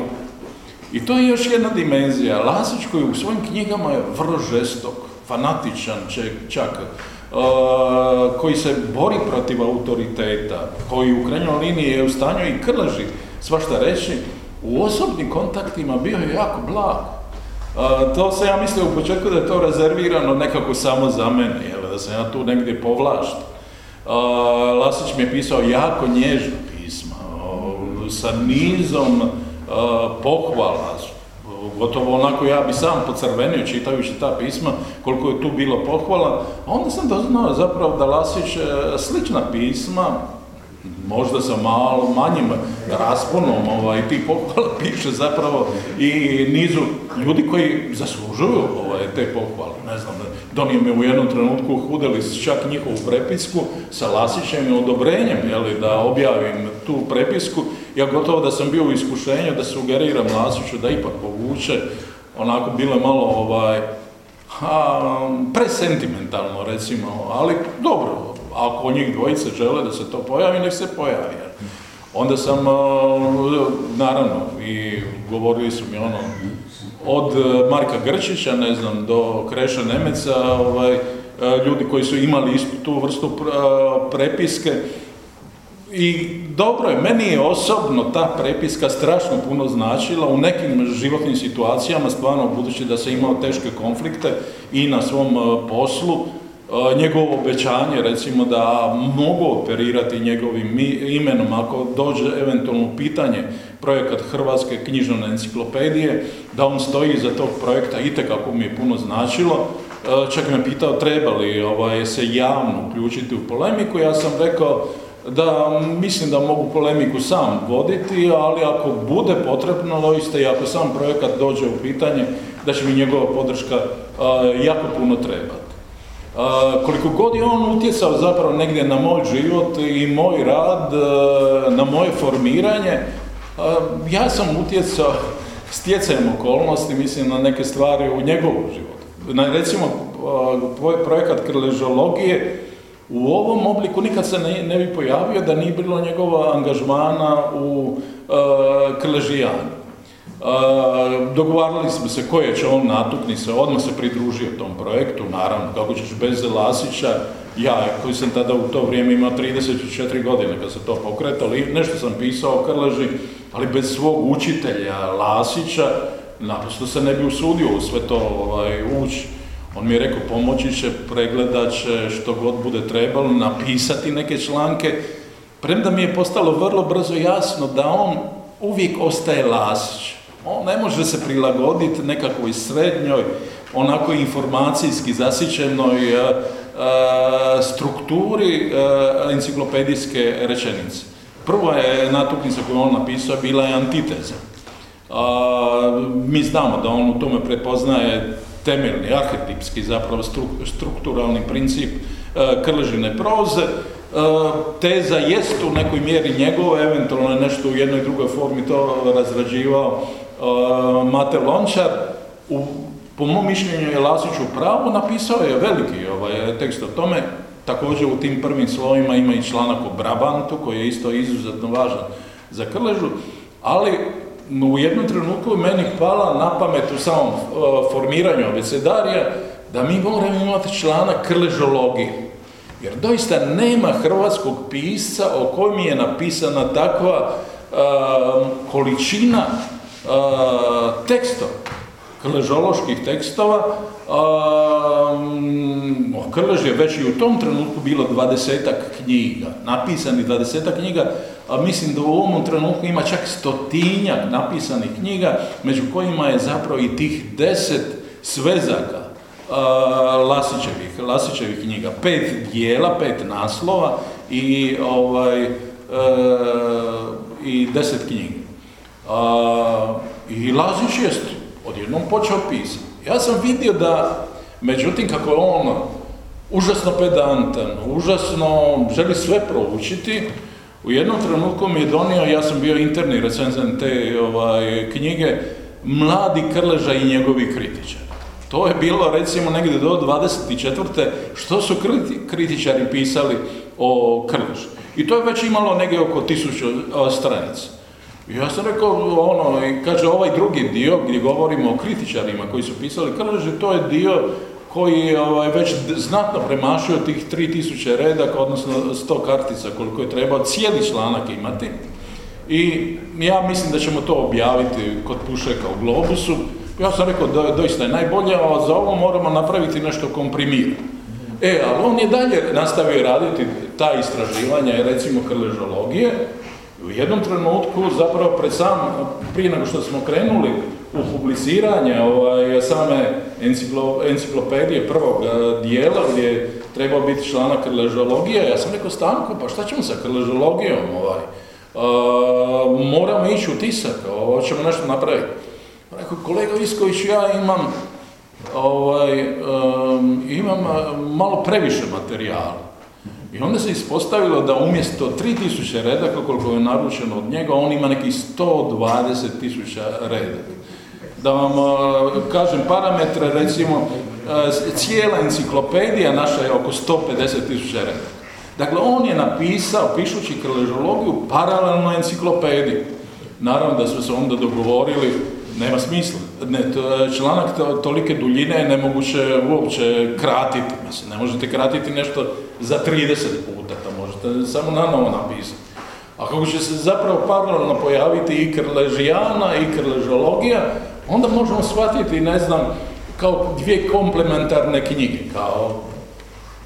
I to je još jedna dimenzija. Lasić koji u svojim knjigama je vrlo žestok, fanatičan čak, e, koji se bori protiv autoriteta, koji u krajnjoj liniji je u stanju i krleži svašta reći, u osobnim kontaktima bio je jako blag. To se ja mislio u početku da je to rezervirano nekako samo za mene, jel, da sam ja tu negdje povlašten. Lasić mi je pisao jako nježna pisma, sa nizom pohvala, gotovo onako ja bi sam pocrvenio čitajući ta pisma, koliko je tu bilo pohvala, onda sam doznao zapravo da Lasić e, slična pisma, možda sa malo manjim rasponom ovaj, ti pohvala *laughs* piše zapravo i nizu ljudi koji zaslužuju ovaj, te pohvale. Ne znam, donio me u jednom trenutku Hudelis čak njihovu prepisku sa Lasićem i odobrenjem jeli, da objavim tu prepisku. Ja gotovo da sam bio u iskušenju da sugeriram Lasiću da ipak povuče, onako bilo malo ovaj, ha, presentimentalno recimo, ali dobro, ako njih dvojice žele da se to pojavi, nek se pojavi. Onda sam, naravno, i govorili su mi ono, od e, Marka Grčića, ne znam, do Kreša Nemeca, ovaj, e, ljudi koji su imali istu tu vrstu a, prepiske, i dobro je, meni je osobno ta prepiska strašno puno značila u nekim životnim situacijama, stvarno budući da sam imao teške konflikte i na svom e, poslu, e, e, njegovo obećanje, recimo da mogu operirati njegovim imenom ako dođe eventualno pitanje projekat Hrvatske književne enciklopedije, da on stoji iza tog projekta, itekako mi je puno značilo. E, Čak me pitao treba li ovaj, se javno uključiti u polemiku, ja sam rekao da mislim da mogu polemiku sam voditi, ali ako bude potrebno, doista i ako sam projekat dođe u pitanje, da će mi njegova podrška a, jako puno trebati. Koliko god je on utjecao zapravo negdje na moj život i moj rad, a, na moje formiranje, a, ja sam utjecao stjecajem okolnosti, mislim na neke stvari u njegovom životu. Na, recimo, a, tvoj projekat krležologije, u ovom obliku nikad se ne, ne bi pojavio da nije bilo njegova angažmana u e, Krležijanu. E, dogovarali smo se koje će on natuknice, odmah se pridružio tom projektu, naravno, kako ćeš bez Lasića, ja koji sam tada u to vrijeme imao 34 godine kad se to pokretalo, nešto sam pisao o Krleži, ali bez svog učitelja Lasića, naprosto se ne bi usudio u sve to ovaj, ući. On mi je rekao pomoći će, pregledat će što god bude trebalo, napisati neke članke. Premda mi je postalo vrlo brzo jasno da on uvijek ostaje Lasić. On ne može se prilagoditi nekakvoj srednjoj, onako informacijski zasićenoj e, e, strukturi e, enciklopedijske rečenice. Prva je natuknica koju on napisao bila je antiteza. Mi znamo da on u tome prepoznaje temeljni, arhetipski zapravo stru- strukturalni princip krležine proze. Teza jest u nekoj mjeri njegova, eventualno je nešto u jednoj drugoj formi to razrađivao Mate Lončar. U, po mom mišljenju je Lasić u pravu, napisao je veliki ovaj, tekst o tome, također u tim prvim slovima ima i članak o Brabantu koji je isto izuzetno važan za Krležu, ali u jednom trenutku meni pala na pamet u samom uh, formiranju abecedarija da mi moramo imati članak krležologije. Jer doista nema hrvatskog pisca o kojem je napisana takva uh, količina tekstova, krležoloških tekstova. O Krleži je već i u tom trenutku bilo dvadesetak knjiga, napisanih dvadesetak knjiga, a mislim da u ovom trenutku ima čak stotinjak napisanih knjiga, među kojima je zapravo i tih deset svezaka uh, Lasićevih, Lasićevih knjiga. Pet dijela, pet naslova i, ovaj, uh, i deset knjiga. Uh, I Lazić jest odjednom počeo pisati. Ja sam vidio da, međutim, kako je on užasno pedantan, užasno želi sve proučiti, u jednom trenutku mi je donio, ja sam bio interni recenzent te ovaj, knjige, Mladi Krleža i njegovi kritičari. To je bilo recimo negdje do 24. što su kriti- kritičari pisali o Krleži. I to je već imalo negdje oko tisuću a, stranica. Ja sam rekao, ono, i kaže ovaj drugi dio gdje govorimo o kritičarima koji su pisali Krleži, to je dio koji je ovaj, već znatno premašio tih 3000 redaka, odnosno 100 kartica koliko je trebao cijeli članak imati. I ja mislim da ćemo to objaviti kod Pušeka u Globusu. Ja sam rekao da doista je najbolje, a za ovo moramo napraviti nešto komprimirano. E, ali on je dalje nastavio raditi ta istraživanja, recimo krležologije, u jednom trenutku, zapravo pred sam, prije nego što smo krenuli u publiciranje ovaj, same enciklo, enciklopedije prvog eh, dijela gdje je trebao biti članak krležologije, ja sam rekao Stanko, pa šta ćemo sa krležologijom? Ovaj? Eh, moramo ići u tisak, ovo ćemo nešto napraviti. Rekao, kolega Visković, ja imam, ovaj, em, imam eh, malo previše materijala. I onda se ispostavilo da umjesto 3000 redaka koliko je naručeno od njega, on ima nekih 120 tisuća redaka. Da vam eh, kažem parametre, recimo, eh, cijela enciklopedija naša je oko 150 tisuća redaka. Dakle, on je napisao, pišući krležologiju, paralelno enciklopediju. Naravno da smo se onda dogovorili, nema smisla. Ne, to, članak to, tolike duljine je nemoguće uopće kratiti. Mislim, ne možete kratiti nešto za 30 puta, to možete samo na novo napisati. A kako će se zapravo paralelno pojaviti i krležijana i krležologija, onda možemo shvatiti, ne znam, kao dvije komplementarne knjige, kao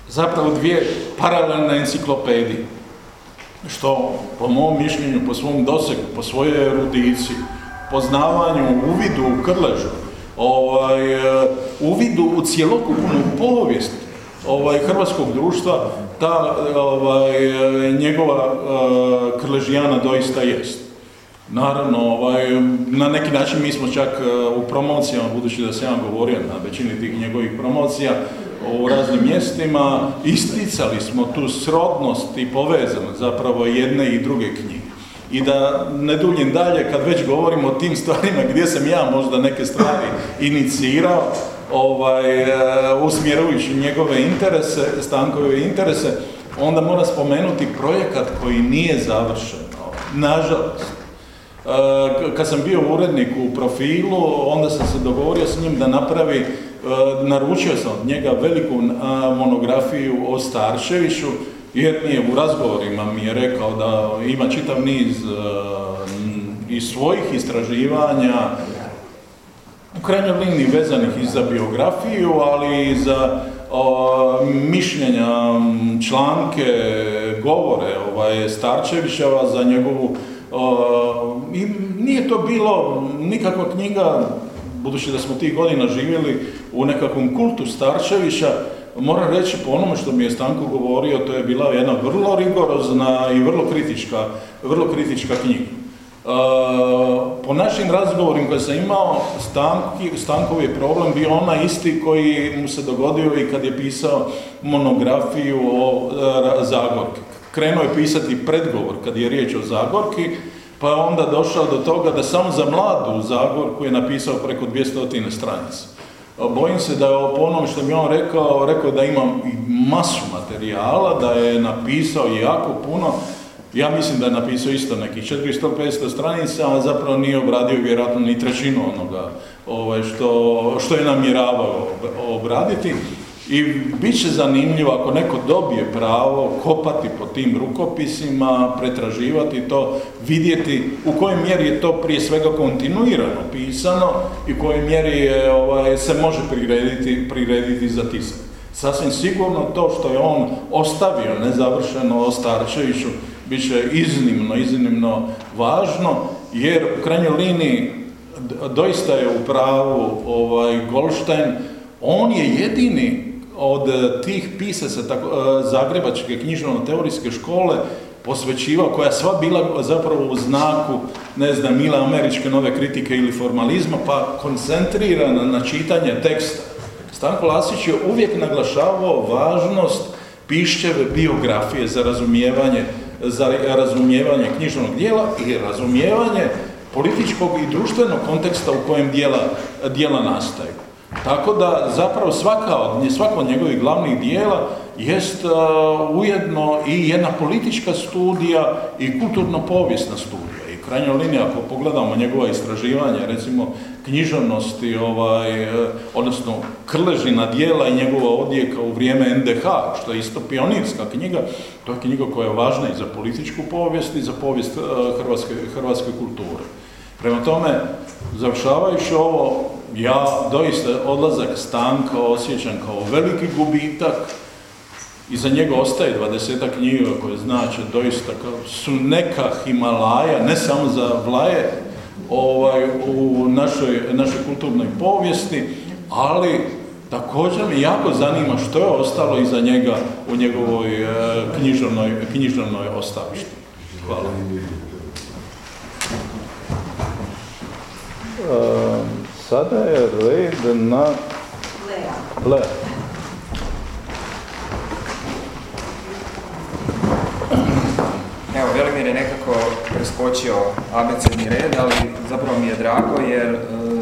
zapravo dvije paralelne enciklopedije. Što, po mom mišljenju, po svom dosegu, po svojoj erudiciji, poznavanju, uvidu u Krležu, ovaj, e, uvidu u cjelokupnu povijest ovaj, hrvatskog društva, ta ovaj, e, njegova uh, Krležijana doista jest. Naravno, ovaj, na neki način mi smo čak u promocijama, budući da sam ja govorio na većini tih njegovih promocija, u raznim mjestima, isticali smo tu srodnost i povezanost zapravo jedne i druge knjige. I da ne duljim dalje, kad već govorimo o tim stvarima gdje sam ja možda neke stvari inicirao, ovaj, e, usmjerujući njegove interese, Stankove interese, onda mora spomenuti projekat koji nije završen, nažalost. E, kad sam bio urednik u profilu, onda sam se dogovorio s njim da napravi, e, naručio sam od njega veliku monografiju o Starševiću, jer u razgovorima mi je rekao da ima čitav niz iz svojih istraživanja, u krajnjoj liniji vezanih i za biografiju, ali i za mišljenja, članke, govore ovaj, Starčevićeva za njegovu i nije to bilo nikakva knjiga, budući da smo tih godina živjeli u nekakvom kultu Starčevića, moram reći po onome što mi je Stanko govorio, to je bila jedna vrlo rigorozna i vrlo kritička, vrlo kritička knjiga. po našim razgovorima koje sam imao, Stanki, Stankov je problem bio onaj isti koji mu se dogodio i kad je pisao monografiju o Zagorki. Krenuo je pisati predgovor kad je riječ o Zagorki, pa je onda došao do toga da samo za mladu Zagorku je napisao preko 200 stranica. Bojim se da je po onome što mi on rekao, rekao da imam masu materijala, da je napisao jako puno. Ja mislim da je napisao isto nekih 400-500 stranica, a zapravo nije obradio vjerojatno ni trećinu onoga ovaj, što, što je namjeravao obraditi. I bit će zanimljivo ako neko dobije pravo kopati po tim rukopisima, pretraživati to, vidjeti u kojoj mjeri je to prije svega kontinuirano pisano i u kojoj mjeri je, ovaj, se može prirediti, prirediti za tisak. Sasvim sigurno to što je on ostavio nezavršeno o Starčeviću bit će iznimno, iznimno važno, jer u krajnjoj liniji doista je u pravu ovaj, Golštajn, on je jedini od e, tih pisaca tako, e, Zagrebačke knjižno-teorijske škole posvećivao, koja sva bila zapravo u znaku, ne znam, mila američke nove kritike ili formalizma, pa koncentrirana na čitanje teksta. Stanko Lasić je uvijek naglašavao važnost pišćeve biografije za razumijevanje, za razumijevanje knjižnog dijela i razumijevanje političkog i društvenog konteksta u kojem dijela, dijela nastaju. Tako da zapravo svaka od, svako od njegovih glavnih dijela jest uh, ujedno i jedna politička studija i kulturno-povijesna studija. I krajnja linija, ako pogledamo njegova istraživanja, recimo književnosti, ovaj, uh, odnosno Krležina dijela i njegova odjeka u vrijeme NDH, što je isto pionirska knjiga, to je knjiga koja je važna i za političku povijest i za povijest uh, hrvatske, hrvatske kulture. Prema tome, završavajući ovo, ja doista odlazak Stanka osjećam kao veliki gubitak i za njega ostaje dvadesetak knjiga koje znači doista kao su neka Himalaja, ne samo za Vlaje, ovaj, u našoj, našoj kulturnoj povijesti, ali također me jako zanima što je ostalo iza njega u njegovoj e, književnoj ostavišti. Hvala. Um. Sada je red na Le. Evo, Velimir je nekako preskočio abecedni red, ali zapravo mi je drago jer e,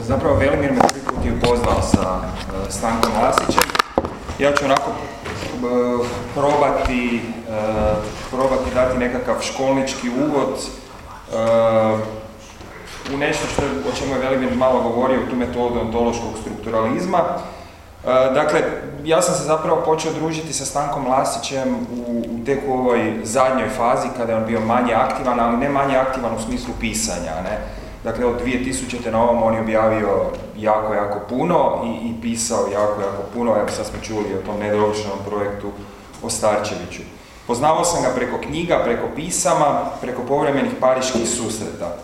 zapravo Velimir me prvi put je upoznao sa e, Stankom Lasićem. Ja ću onako e, probati, probati dati nekakav školnički uvod u nešto što, o čemu je Velimir malo govorio, tu metodu ontološkog strukturalizma. E, dakle, ja sam se zapravo počeo družiti sa Stankom Lasićem u, u tek ovoj zadnjoj fazi kada je on bio manje aktivan, ali ne manje aktivan u smislu pisanja. Ne? Dakle, od 2000. na ovom on je objavio jako, jako puno i, i pisao jako, jako puno. Evo sad smo čuli o tom nedovršenom projektu o Starčeviću. Poznavao sam ga preko knjiga, preko pisama, preko povremenih pariških susreta.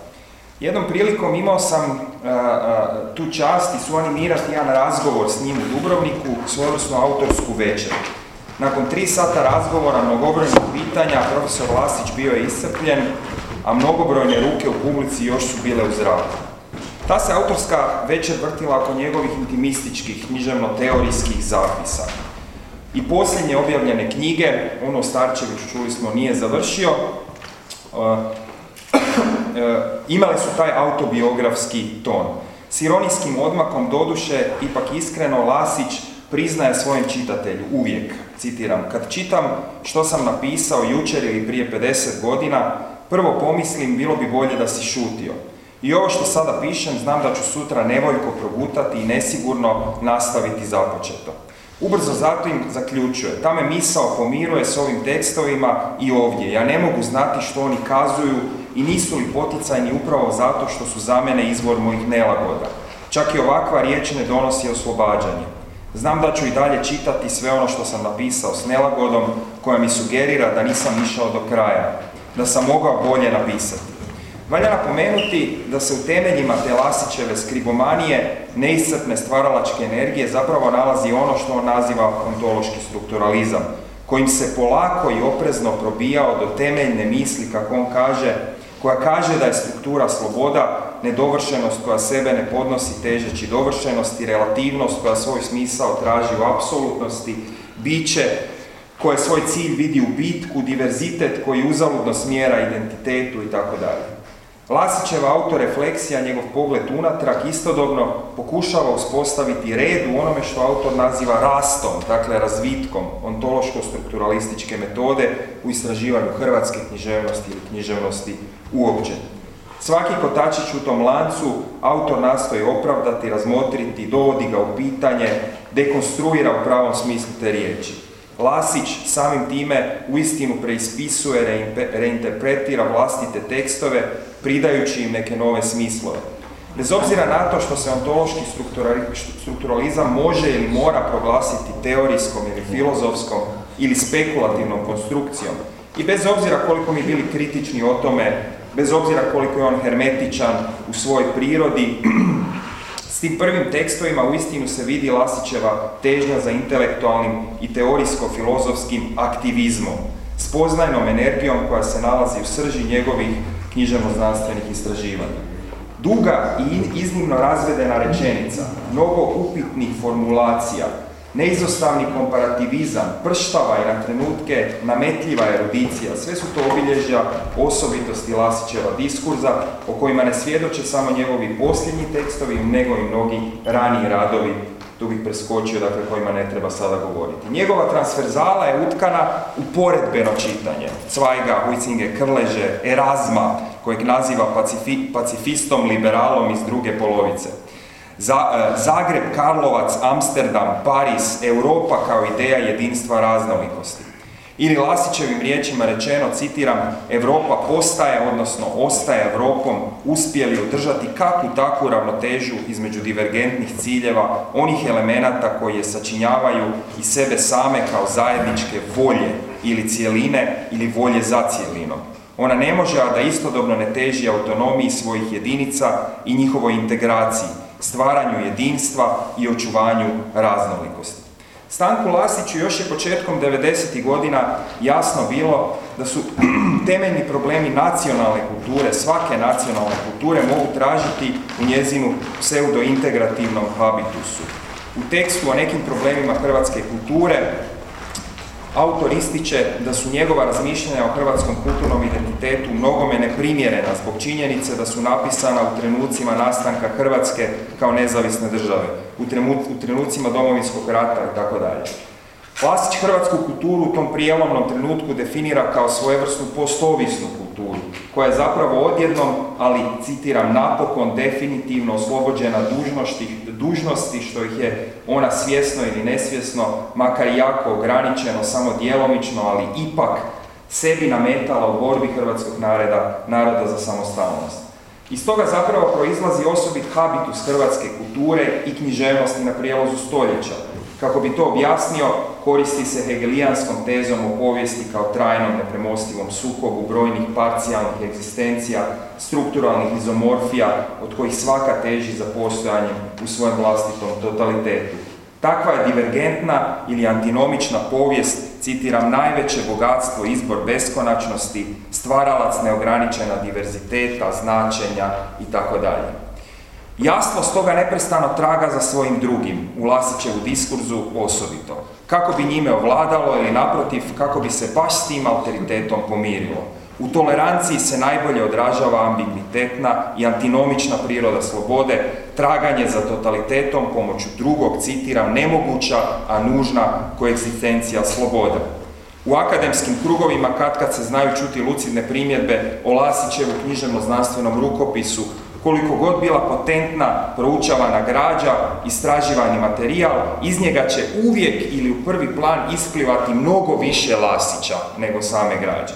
Jednom prilikom imao sam a, a, tu čast i suanimirati jedan razgovor s njim u Dubrovniku, svojevrsnu autorsku večer. Nakon tri sata razgovora, mnogobrojnih pitanja, profesor Lasić bio je iscrpljen, a mnogobrojne ruke u publici još su bile u zraku. Ta se autorska večer vrtila oko njegovih intimističkih, književno-teorijskih zapisa. I posljednje objavljene knjige, ono Starčević, čuli smo, nije završio, imali su taj autobiografski ton. S ironijskim odmakom doduše, ipak iskreno, Lasić priznaje svojem čitatelju uvijek, citiram, kad čitam što sam napisao jučer ili prije 50 godina, prvo pomislim bilo bi bolje da si šutio. I ovo što sada pišem, znam da ću sutra nevoljko progutati i nesigurno nastaviti započeto. Ubrzo zatim zaključuje, ta me misao pomiruje s ovim tekstovima i ovdje. Ja ne mogu znati što oni kazuju i nisu li poticajni upravo zato što su za mene izvor mojih nelagoda. Čak i ovakva riječ ne donosi oslobađanje. Znam da ću i dalje čitati sve ono što sam napisao s nelagodom koja mi sugerira da nisam išao do kraja, da sam mogao bolje napisati. Valja napomenuti da se u temeljima te Lasićeve skribomanije neiscrpne stvaralačke energije zapravo nalazi ono što on naziva ontološki strukturalizam, kojim se polako i oprezno probijao do temeljne misli, kako on kaže, koja kaže da je struktura sloboda, nedovršenost koja sebe ne podnosi težeći dovršenost i relativnost koja svoj smisao traži u apsolutnosti, biće koje svoj cilj vidi u bitku, diverzitet koji uzaludno smjera identitetu i tako dalje. Lasićeva autorefleksija, njegov pogled unatrag, istodobno pokušava uspostaviti red u onome što autor naziva rastom, dakle razvitkom ontološko-strukturalističke metode u istraživanju hrvatske književnosti ili književnosti uopće. Svaki kotačić u tom lancu autor nastoji opravdati, razmotriti, dovodi ga u pitanje, dekonstruira u pravom smislu te riječi. Lasić samim time uistinu preispisuje, reinterpretira vlastite tekstove, pridajući im neke nove smislove. Bez obzira na to što se ontološki strukturalizam može ili mora proglasiti teorijskom ili filozofskom ili spekulativnom konstrukcijom i bez obzira koliko mi bili kritični o tome, bez obzira koliko je on hermetičan u svojoj prirodi, *clears throat* s tim prvim tekstovima uistinu se vidi Lasićeva težnja za intelektualnim i teorijsko-filozofskim aktivizmom, spoznajnom energijom koja se nalazi u srži njegovih književno-znanstvenih istraživanja. Duga i iznimno razvedena rečenica, mnogo upitnih formulacija, neizostavni komparativizam, prštava i na trenutke nametljiva erudicija, sve su to obilježja osobitosti Lasićeva diskurza, o kojima ne svjedoče samo njegovi posljednji tekstovi, nego i mnogi raniji radovi, tu bih preskočio, dakle, kojima ne treba sada govoriti. Njegova transverzala je utkana u poredbeno čitanje. Cvajga, Huizinge, Krleže, Erazma, kojeg naziva pacifistom, liberalom iz druge polovice. E, Zagreb, Karlovac, Amsterdam, Paris, Europa kao ideja jedinstva raznolikosti. Ili Lasićevim riječima rečeno, citiram, Europa postaje, odnosno ostaje Europom, uspjeli održati kakvu takvu ravnotežu između divergentnih ciljeva, onih elemenata koji je sačinjavaju i sebe same kao zajedničke volje ili cijeline ili volje za cijelinom. Ona ne može, a da istodobno ne teži autonomiji svojih jedinica i njihovoj integraciji, stvaranju jedinstva i očuvanju raznolikosti. Stanku Lasiću još je početkom 90. godina jasno bilo da su *clears throat* temeljni problemi nacionalne kulture, svake nacionalne kulture mogu tražiti u njezinu pseudointegrativnom habitusu. U tekstu o nekim problemima hrvatske kulture Autor ističe da su njegova razmišljanja o hrvatskom kulturnom identitetu mnogome neprimjerena zbog činjenice da su napisana u trenucima nastanka Hrvatske kao nezavisne države, u trenucima domovinskog rata i tako dalje. Lasić hrvatsku kulturu u tom prijelomnom trenutku definira kao svojevrsnu postovisnu kulturu, koja je zapravo odjednom, ali citiram, napokon definitivno oslobođena dužnosti, dužnosti što ih je ona svjesno ili nesvjesno, makar jako ograničeno, samo djelomično, ali ipak sebi nametala u borbi hrvatskog naroda, naroda za samostalnost. Iz toga zapravo proizlazi osobit habitus hrvatske kulture i književnosti na prijelazu stoljeća. Kako bi to objasnio, koristi se hegelijanskom tezom o povijesti kao trajnom nepremostivom sukobu brojnih parcijalnih egzistencija, strukturalnih izomorfija, od kojih svaka teži za postojanjem u svojem vlastitom totalitetu. Takva je divergentna ili antinomična povijest, citiram, najveće bogatstvo, izbor beskonačnosti, stvaralac neograničena diverziteta, značenja i tako dalje. Jasno stoga neprestano traga za svojim drugim, u Lasićevu diskurzu osobito. Kako bi njime ovladalo ili naprotiv, kako bi se baš s tim autoritetom pomirilo. U toleranciji se najbolje odražava ambignitetna i antinomična priroda slobode, traganje za totalitetom pomoću drugog, citiram, nemoguća, a nužna koegzistencija slobode. U akademskim krugovima kad se znaju čuti lucidne primjedbe o Lasićevu književno-znanstvenom rukopisu, koliko god bila potentna proučavana građa, istraživani materijal, iz njega će uvijek ili u prvi plan isplivati mnogo više Lasića nego same građe.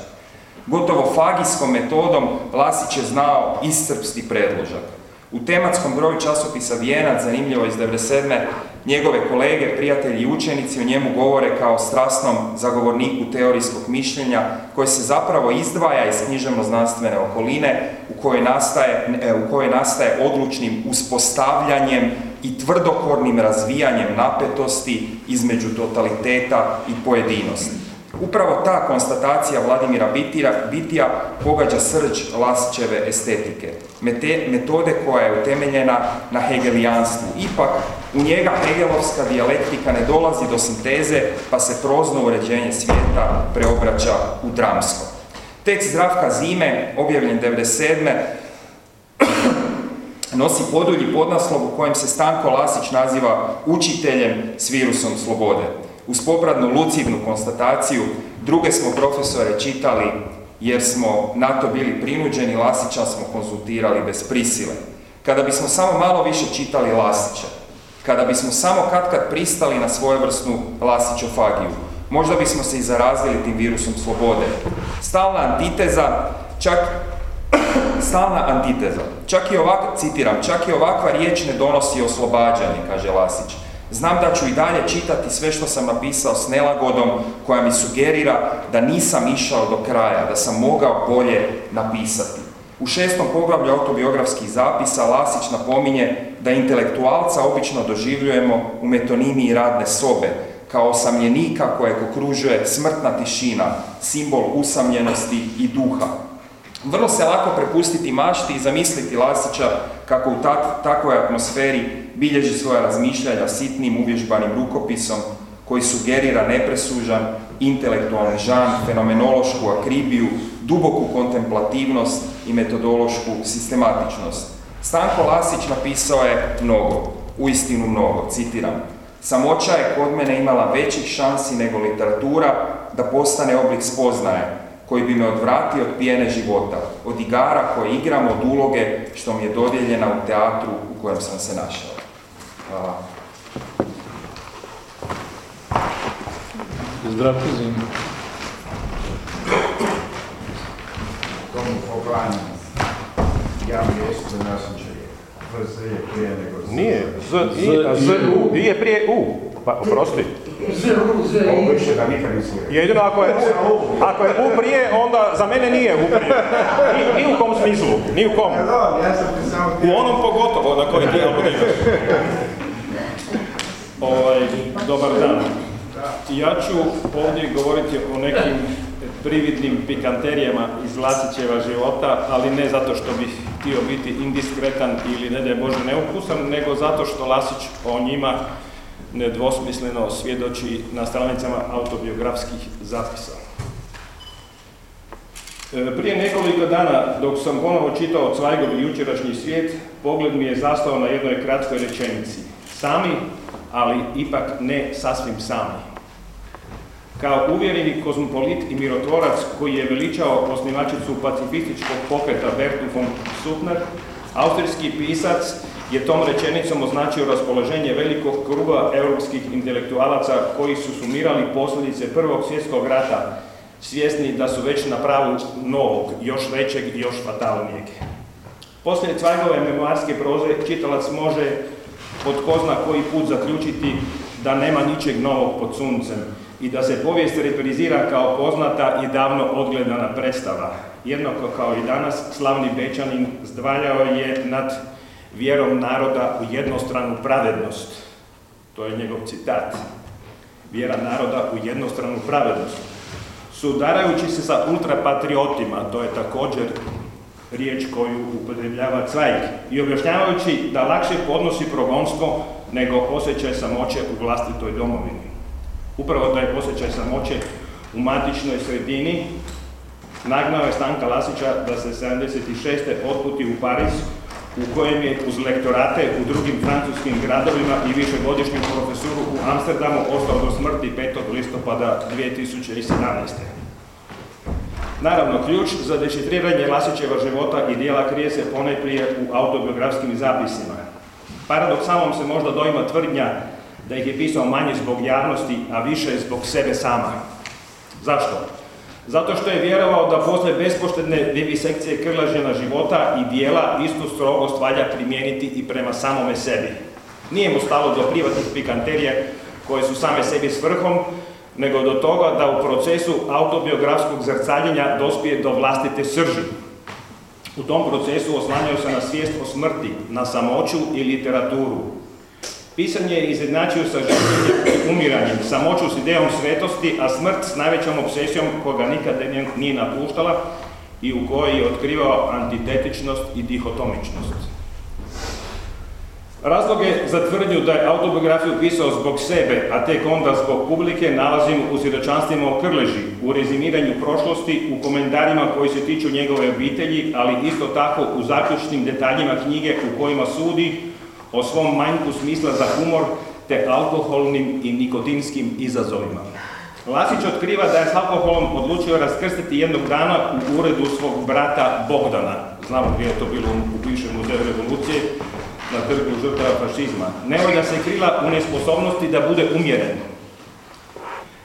Gotovo fagijskom metodom Lasić je znao iscrpsti predložak. U tematskom broju časopisa Vijenac, zanimljivo iz 97. njegove kolege, prijatelji i učenici o njemu govore kao strasnom zagovorniku teorijskog mišljenja koje se zapravo izdvaja iz književno-znanstvene okoline u kojoj, nastaje, e, u kojoj nastaje odlučnim uspostavljanjem i tvrdokornim razvijanjem napetosti između totaliteta i pojedinosti. Upravo ta konstatacija Vladimira Bitira, Bitija pogađa srđ Lasićeve estetike, metode koja je utemeljena na hegelijanstvu. Ipak, u njega hegelovska dijalektika ne dolazi do sinteze, pa se prozno uređenje svijeta preobraća u dramsko. Tekst Zdravka Zime, objavljen 1997. *clears throat* nosi podulji podnaslov u kojem se Stanko Lasić naziva učiteljem s virusom slobode. Uz popradnu lucidnu konstataciju, druge smo profesore čitali jer smo na to bili prinuđeni, Lasića smo konzultirali bez prisile. Kada bismo samo malo više čitali Lasića, kada bismo samo kad kad pristali na svojevrsnu Lasićofagiju, možda bismo se i zarazili tim virusom slobode. Stalna antiteza, čak *clears throat* stalna antiteza. Čak i ovak, citiram, čak i ovakva riječ ne donosi oslobađanje, kaže Lasić. Znam da ću i dalje čitati sve što sam napisao s nelagodom koja mi sugerira da nisam išao do kraja, da sam mogao bolje napisati. U šestom poglavlju autobiografskih zapisa Lasić napominje da intelektualca obično doživljujemo u metonimiji radne sobe, kao osamljenika kojeg okružuje smrtna tišina, simbol usamljenosti i duha. Vrlo se lako prepustiti mašti i zamisliti Lasića kako u takvoj atmosferi bilježi svoja razmišljanja sitnim uvježbanim rukopisom koji sugerira nepresužan, intelektualni žan, fenomenološku akribiju, duboku kontemplativnost i metodološku sistematičnost. Stanko Lasić napisao je mnogo, uistinu mnogo, citiram. Samoća je kod mene imala većih šansi nego literatura da postane oblik spoznaje, koji bi me odvratio od pijene života, od igara koje igram, od uloge što mi je dodijeljena u teatru u kojem sam se našao. Hvala. Zdrav zim. Tomu poklanjam. Ja mjesto nasljeđe. VZ je prije nego... Nije, Z, I, a Z, U, I je prije U. Pa, oprosti. Ovo više da nikad nisi Jedino ako je, ako je U prije, onda za mene nije U prije. Ni, ni u kom smislu, ni u kom. Ja sam ti samo... U onom pogotovo na koji ti aludiraš. Ovaj, dobar dan. Ja ću ovdje govoriti o nekim prividnim pikanterijama iz Lasićeva života, ali ne zato što bih htio biti indiskretan ili ne da Bože neukusan, nego zato što Lasić o njima nedvosmisleno svjedoči na stranicama autobiografskih zapisa. E, prije nekoliko dana, dok sam ponovo čitao Cvajgov jučerašnji svijet, pogled mi je zastao na jednoj kratkoj rečenici. Sami, ali ipak ne sasvim sami. Kao uvjereni kozmopolit i mirotvorac koji je veličao osnivačicu pacifističkog pokreta Bertu von Suttner, austrijski pisac je tom rečenicom označio raspoloženje velikog kruga europskih intelektualaca koji su sumirali posljedice Prvog svjetskog rata, svjesni da su već na pravu novog, još većeg i još fatalnijeg. Poslije Cvajgove memoarske proze čitalac može pod ko zna koji put zaključiti da nema ničeg novog pod suncem i da se povijest reprizira kao poznata i davno odgledana predstava. Jednako kao i danas, slavni Bečanin zdvaljao je nad vjerom naroda u jednostranu pravednost. To je njegov citat. Vjera naroda u jednostranu pravednost. Sudarajući se sa ultrapatriotima, to je također riječ koju upotrebljava Cvajk, i objašnjavajući da lakše podnosi progonstvo nego osjećaj samoće u vlastitoj domovini. Upravo taj osjećaj samoće u matičnoj sredini nagnao je Stanka Lasića da se 76. otputi u Pariz, u kojem je uz lektorate u drugim francuskim gradovima i višegodišnju profesuru u Amsterdamu ostao do smrti 5. listopada 2017. Naravno, ključ za dešifriranje Lasićeva života i dijela krije se ponajprije u autobiografskim zapisima. Paradoksalom se možda doima tvrdnja da ih je pisao manje zbog javnosti, a više zbog sebe sama. Zašto? Zato što je vjerovao da posle bespoštedne vivisekcije krlažena života i dijela istu strogost valja primijeniti i prema samome sebi. Nije mu stalo do privatnih pikanterije koje su same sebi svrhom, nego do toga da u procesu autobiografskog zrcaljenja dospije do vlastite srži. U tom procesu oslanjaju se na svijest o smrti, na samoću i literaturu. Pisanje je izjednačio sa življenjem i umiranjem, samoću s idejom svetosti, a smrt s najvećom obsesijom koga nikad nije napuštala i u kojoj je otkrivao antitetičnost i dihotomičnost. Razloge za tvrdnju da je autobiografiju pisao zbog sebe, a tek onda zbog publike, nalazim u svjedočanstvima o Krleži, u rezimiranju prošlosti, u komentarima koji se tiču njegove obitelji, ali isto tako u zaključnim detaljima knjige u kojima sudi o svom manjku smisla za humor te alkoholnim i nikotinskim izazovima. Lasić otkriva da je s alkoholom odlučio raskrstiti jednog dana u uredu svog brata Bogdana. Znamo gdje je to bilo u bivšem muzeju revolucije, na trgu žrtava fašizma. Nevolja se krila u nesposobnosti da bude umjeren.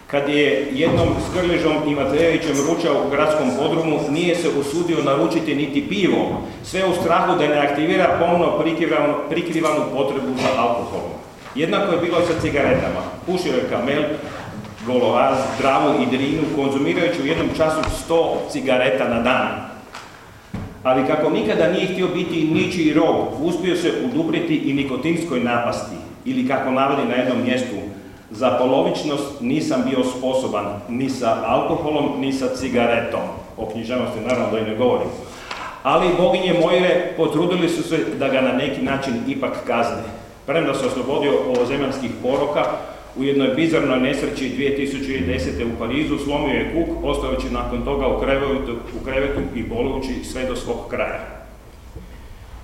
Kad je jednom s Krležom i Matrejevićem ručao u gradskom podrumu, nije se usudio naručiti niti pivo, sve u strahu da ne aktivira pomno prikrivanu, prikrivanu potrebu za alkoholom. Jednako je bilo i sa cigaretama. Pušio je kamel, golovaz, dravu i drinu, konzumirajući u jednom času 100 cigareta na dan ali kako nikada nije htio biti ničiji rob, uspio se udupriti i nikotinskoj napasti, ili kako navodi na jednom mjestu, za polovičnost nisam bio sposoban ni sa alkoholom, ni sa cigaretom. O književnosti naravno da i ne govorim. Ali boginje Mojre potrudili su se da ga na neki način ipak kazne. Premda se oslobodio ovozemaljskih poroka, u jednoj bizarnoj nesreći 2010. u Parizu slomio je kuk, ostajući nakon toga u krevetu, u krevetu i bolujući sve do svog kraja.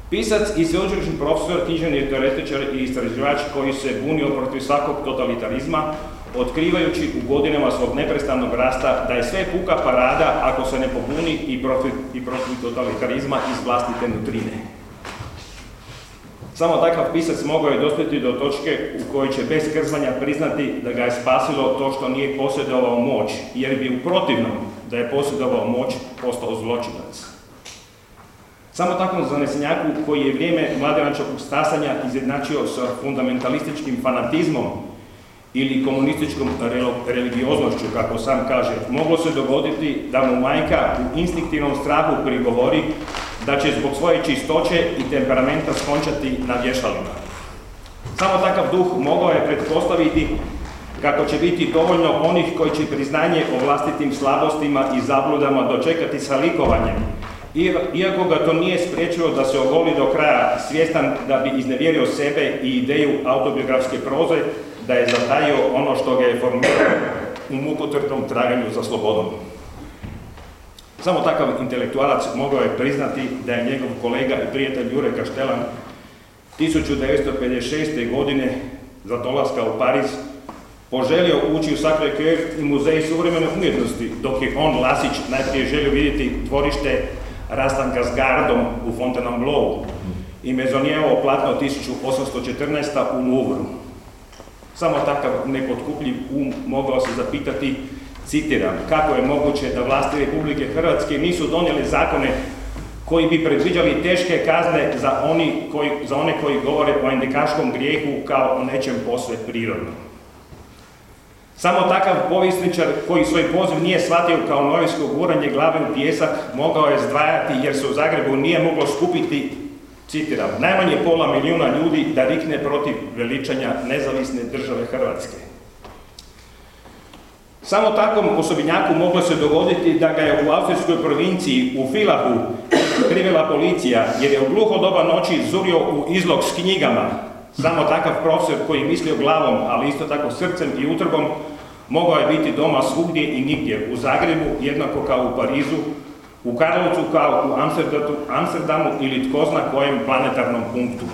Pisac i sveučilišni profesor, književni teoretičar i istraživač koji se bunio protiv svakog totalitarizma, otkrivajući u godinama svog neprestanog rasta da je sve puka parada ako se ne pobuni i protiv, i protiv totalitarizma iz vlastite nutrine. Samo takav pisac mogao je dospjeti do točke u kojoj će bez krzvanja priznati da ga je spasilo to što nije posjedovao moć, jer bi u protivnom da je posjedovao moć postao zločinac. Samo takvom zanesenjaku koji je vrijeme mladenačkog stasanja izjednačio sa fundamentalističkim fanatizmom ili komunističkom religioznošću, kako sam kaže, moglo se dogoditi da mu majka u instinktivnom strahu prigovori da će zbog svoje čistoće i temperamenta skončati na vješalima. Samo takav duh mogao je pretpostaviti kako će biti dovoljno onih koji će priznanje o vlastitim slabostima i zabludama dočekati sa likovanjem, iako ga to nije spriječilo da se ogoli do kraja, svjestan da bi iznevjerio sebe i ideju autobiografske proze, da je zatajio ono što ga je formirao u mukotrpnom traganju za slobodom. Samo takav intelektualac mogao je priznati da je njegov kolega i prijatelj Jure Kaštelan 1956. godine za dolaska u Pariz poželio ući u Sacre Coeur i muzej suvremene umjetnosti, dok je on, Lasić, najprije želio vidjeti tvorište rastanka s gardom u Fontainebleau i Mezonijevo platno 1814. u Louvru. Samo takav nepotkupljiv um mogao se zapitati Citiram, kako je moguće da vlasti Republike Hrvatske nisu donijeli zakone koji bi predviđali teške kazne za, oni koji, za one koji govore o endikaškom grijehu kao o nečem posve prirodnom. Samo takav povjesničar koji svoj poziv nije shvatio kao novinsko guranje glave u pjesak mogao je zdvajati jer se u Zagrebu nije moglo skupiti, citiram, najmanje pola milijuna ljudi da rikne protiv veličanja nezavisne države Hrvatske. Samo takvom osobinjaku moglo se dogoditi da ga je u austrijskoj provinciji u Filahu privela policija jer je u gluho doba noći zurio u izlog s knjigama. Samo takav profesor koji mislio glavom, ali isto tako srcem i utrgom, mogao je biti doma svugdje i nigdje, u Zagrebu jednako kao u Parizu, u Karlovcu kao u Amsterdamu ili tko zna kojem planetarnom punktu.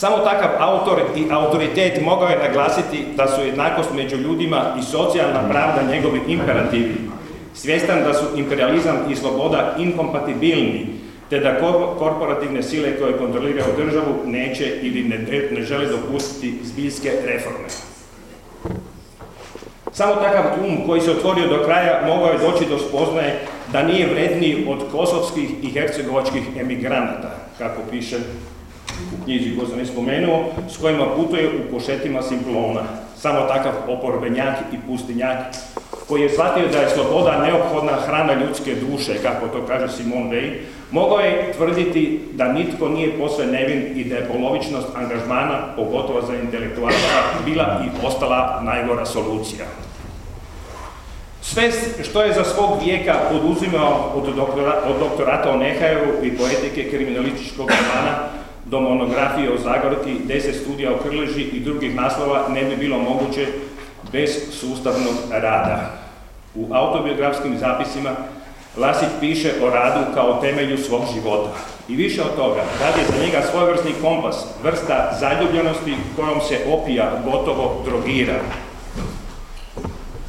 Samo takav autor i autoritet mogao je naglasiti da su jednakost među ljudima i socijalna pravda njegovi imperativi, svjestan da su imperializam i sloboda inkompatibilni, te da korporativne sile koje kontroliraju državu neće ili ne, ne žele dopustiti zbiljske reforme. Samo takav um koji se otvorio do kraja mogao je doći do spoznaje da nije vredniji od kosovskih i hercegovačkih emigranata, kako piše u knjizi koju sam spomenuo, s kojima putuje u košetima Simplona. Samo takav oporbenjak i pustinjak koji je shvatio da je sloboda neophodna hrana ljudske duše, kako to kaže Simon Weil, mogao je tvrditi da nitko nije posve nevin i da je polovičnost angažmana, pogotovo za intelektualca, bila i ostala najgora solucija. Sve što je za svog vijeka poduzimao od, od doktorata o Nehajevu i poetike kriminalističkog romana do monografije o Zagorki, deset studija o Krleži i drugih naslova ne bi bilo moguće bez sustavnog rada. U autobiografskim zapisima Lasić piše o radu kao temelju svog života. I više od toga, rad je za njega svojevrsni kompas, vrsta zaljubljenosti kojom se opija, gotovo drogira.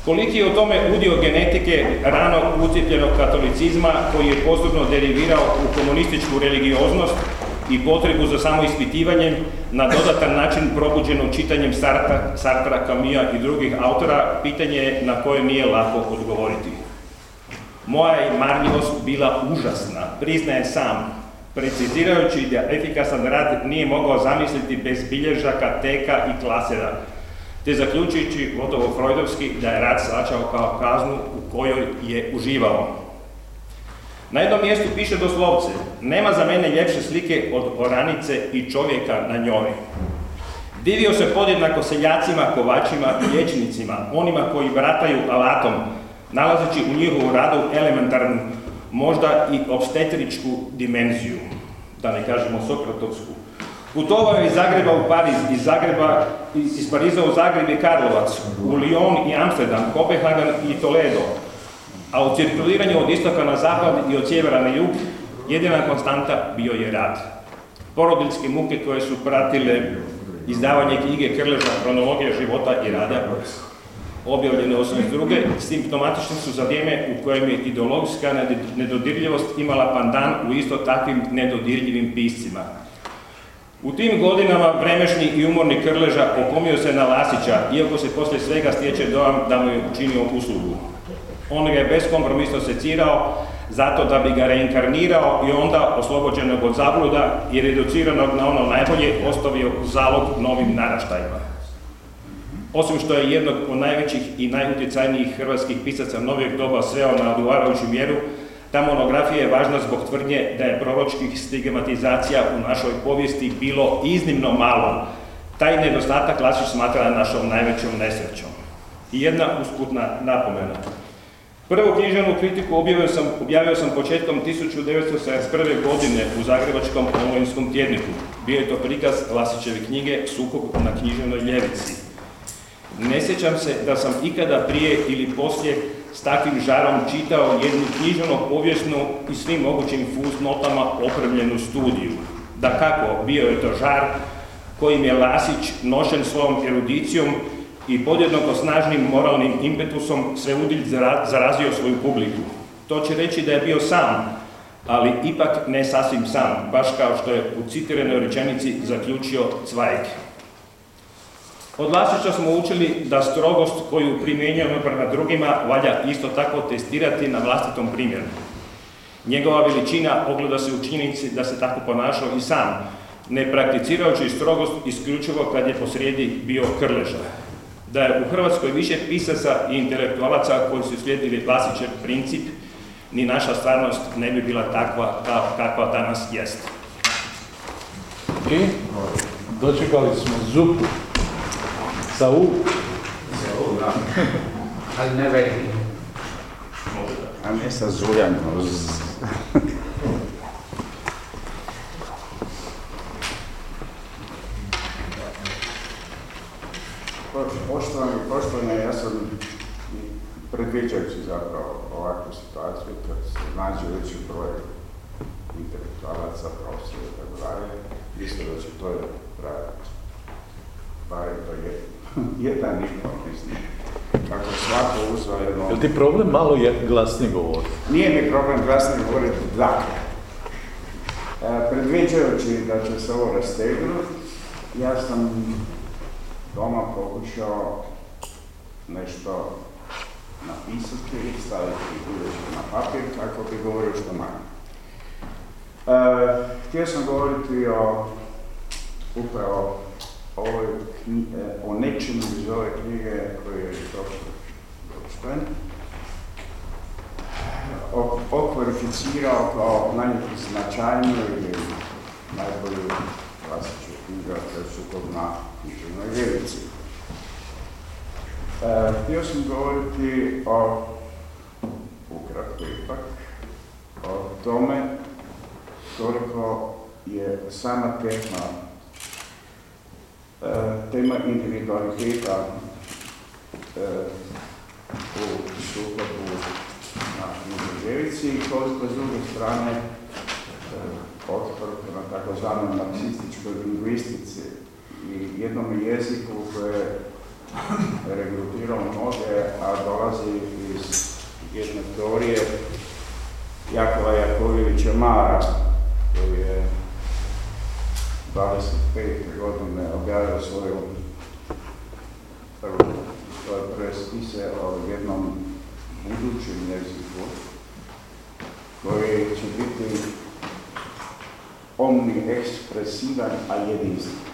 Koliki je o tome udio genetike rano ucijepljenog katolicizma koji je postupno derivirao u komunističku religioznost i potrebu za samoispitivanjem na dodatan način probuđeno čitanjem Sartra, Sartra, Kamija i drugih autora, pitanje je na koje nije lako odgovoriti. Moja je marljivost bila užasna, priznaje sam, precizirajući da efikasan rad nije mogao zamisliti bez bilježaka, teka i klasera, te zaključujući gotovo freudovski da je rad slačao kao kaznu u kojoj je uživao. Na jednom mjestu piše doslovce, nema za mene ljepše slike od oranice i čovjeka na njoj. Divio se podjednako seljacima, kovačima i liječnicima, onima koji vrataju alatom, nalazeći u njihovu radu elementarnu, možda i obstetričku dimenziju, da ne kažemo sokratovsku. Putovao je iz Zagreba u Pariz, iz Zagreba, iz Pariza u Zagreb i Karlovac, u Lyon i Amsterdam, Kopenhagen i Toledo, a u cirkuliranju od istoka na zapad i od sjevera na jug, jedina konstanta bio je rad. Porodiljske muke koje su pratile izdavanje knjige Krleža kronologija života i rada, objavljene 82. simptomatični su za vrijeme u kojem je ideologijska nedodirljivost imala pandan u isto takvim nedodirljivim piscima. U tim godinama vremešni i umorni Krleža okomio se na Lasića, iako se poslije svega stječe dojam da mu je učinio uslugu. On ga je beskompromisno secirao zato da bi ga reinkarnirao i onda oslobođenog od zabluda i reduciranog na ono najbolje ostavio zalog novim naraštajima. Osim što je jednog od najvećih i najutjecajnijih hrvatskih pisaca novijeg doba sveo na odgovarajuću mjeru, ta monografija je važna zbog tvrdnje da je proročkih stigmatizacija u našoj povijesti bilo iznimno malo. Taj nedostatak Lasić smatra našom najvećom nesrećom. I jedna usputna napomena. Prvu književnu kritiku objavio sam, objavio sam početkom 1971. godine u Zagrebačkom omladinskom tjedniku. Bio je to prikaz Lasićeve knjige Sukob na književnoj ljevici. Ne sjećam se da sam ikada prije ili poslije s takvim žarom čitao jednu književno povijesnu i svim mogućim notama opremljenu studiju. Da kako, bio je to žar kojim je Lasić nošen svojom erudicijom i podjednako snažnim moralnim impetusom Sveudilj zarazio svoju publiku. To će reći da je bio sam, ali ipak ne sasvim sam, baš kao što je u citiranoj rečenici zaključio Cvajk. Od Lasića smo učili da strogost koju primjenjujemo prema drugima valja isto tako testirati na vlastitom primjeru. Njegova veličina ogleda se u činjenici da se tako ponašao i sam, ne prakticirajući strogost isključivo kad je posrijedi bio Krleža. Da je u Hrvatskoj više pisaca i intelektualaca koji su slijedili klasičan princip, ni naša stvarnost ne bi bila takva kakva danas jest. I dočekali smo zupu sa U. Ali ne veliki. A ne sa zuljanjem. *laughs* Poštovani, poštovani, ja sam predviđajući zapravo ovakvu situaciju, kad se nađe veći broj intelektualaca, profesora i tako dalje, isto da će to raditi. Barem to je *laughs* jedan i mislim. Kako svako uzva jedno... Jel ti problem malo je glasnije govoriti? Nije mi problem glasnije govoriti, dakle. E, predviđajući da će se ovo rastegnuti, ja sam doma pokušao nešto napisati i staviti uvijek na papir kako bi govorio što manje. E, htio sam govoriti o upravo ovoj knji- e, o nečemu iz ove knjige koju je o- okvalificirao kao najznačajniju ili najbolju klasičnu knjiga koja su kod na književnoj ljevici. E, htio sam govoriti o, ukratko ipak, o tome koliko je sama tema e, tema individualiteta e, u sukobu na književljevici i koliko s druge strane e, otpor prema takozvanom marksističkoj lingvistici i jednom jeziku koje je regrutirao mnoge, a dolazi iz jedne teorije Jakova Jakovljevića Mara, koji je 25. godine objavio svoju prvu, svoje prve spise o jednom budućem jeziku koji će biti omni ekspresivan, a jedinstven,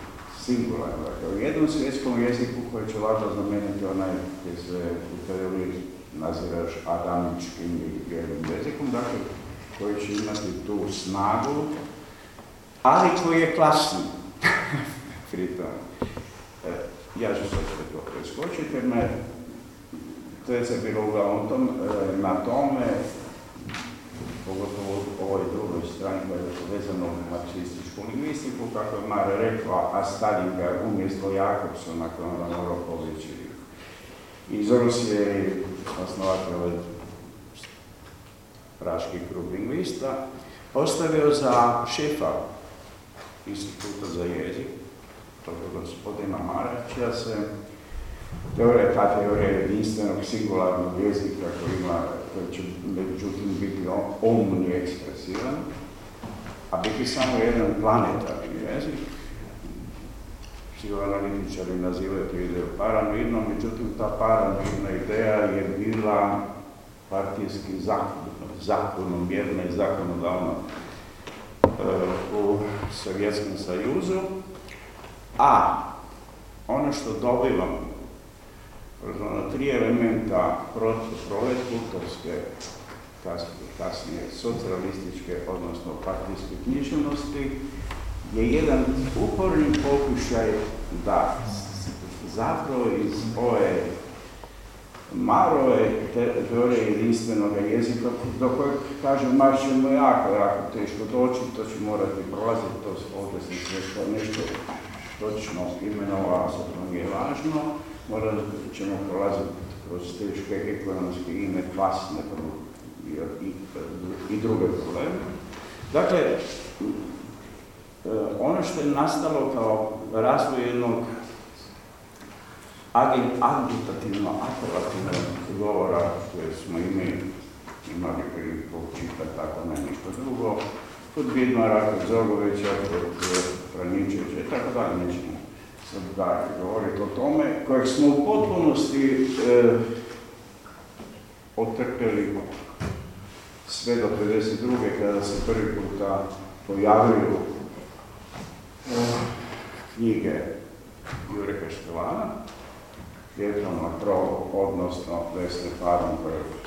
singularan. Dakle, u jednom svjetskom jeziku koji će važno zamijeniti onaj koji se u teoriji naziraš adamičkim i jezikom, dakle, koji će imati tu snagu, ali koji je klasni. *laughs* Pritom. E, ja ću sad sve to preskočiti, jer me to je se bilo uglavnom e, na tome, pogotovo u ovoj drugoj strani koja je povezana u lingvistiku, kako je Mara rekla, a Stalin ga umjesto Jakobsona, je morao povući iz Rusije i osnovati ovaj praški krug lingvista, ostavio za šefa instituta za jezik, toga gospodina Maraća se teorija, ta teorija jedinstvenog singularnog jezika koji ima, koji će međutim biti omni ekspresivan, a biti samo jedan planetarni jezik, psihoanalitičari nazivaju tu ideju paranoidnom, međutim ta paranoidna ideja je bila partijski zakon, zakonomjerna i zakonodavna e, u Sovjetskom sajuzu, a ono što dobivamo kroz ona tri elementa prolet kulturske, kasnije, kasnije socijalističke, odnosno partijske književnosti, je jedan uporni pokušaj da zapravo iz ove Marove teorije jedinstvenog jezika, do kojeg, kažem, Mar ćemo jako, jako teško doći, to će morati prolaziti, to ovdje sam sve što nešto točno imenovao, sad to nije važno, morat ćemo prolaziti kroz teške ekonomske ime, klasne i, druge probleme. Dakle, ono što je nastalo kao razvoj jednog agitativno apelativnog govora koje smo imali, imali prvi čitati tako ne ništa drugo, kod Bidmara, kod Zogovića, kod Franjičevića i tako dalje, nećemo sad dalje govoriti o tome, kojeg smo u potpunosti e, otrpjeli sve do 52. kada se prvi puta pojavljuju knjige Jure Kaštelana, Vjetrom na odnosno Vesne Farom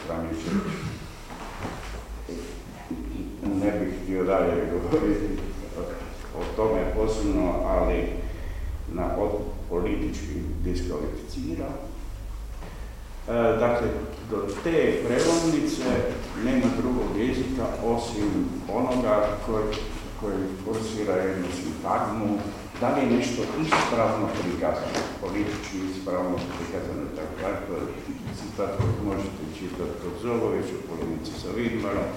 Franjičević. Ne bih htio dalje govoriti o tome posebno, ali na politički diskvalificira. E, dakle, do te prelomnice nema drugog jezika osim onoga koji, koji forsira jednu sintagmu, da li je nešto ispravno prikazano, politički ispravno prikazano, tako tako, citat koji možete čitati kod Zolovića, u polemici sa Vidmarom,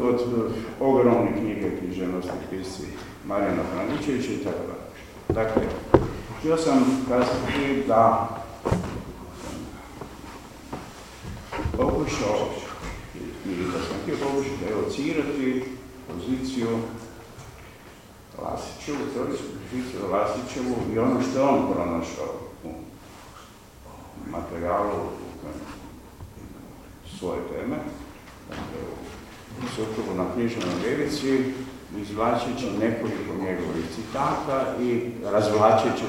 kod ogromne knjige književnosti pisci Marijana Franičevića i tako dalje. Dakle, htio sam kazati da pokušao, ili da sam htio pokušati evocirati poziciju Lasićevu, teorijsku poziciju Lasićevu i ono što je on pronašao u materijalu svoje teme, dakle u sukobu na knjižnoj ljevici, izvlačeći nekoliko njegovih citata i razvlačeći,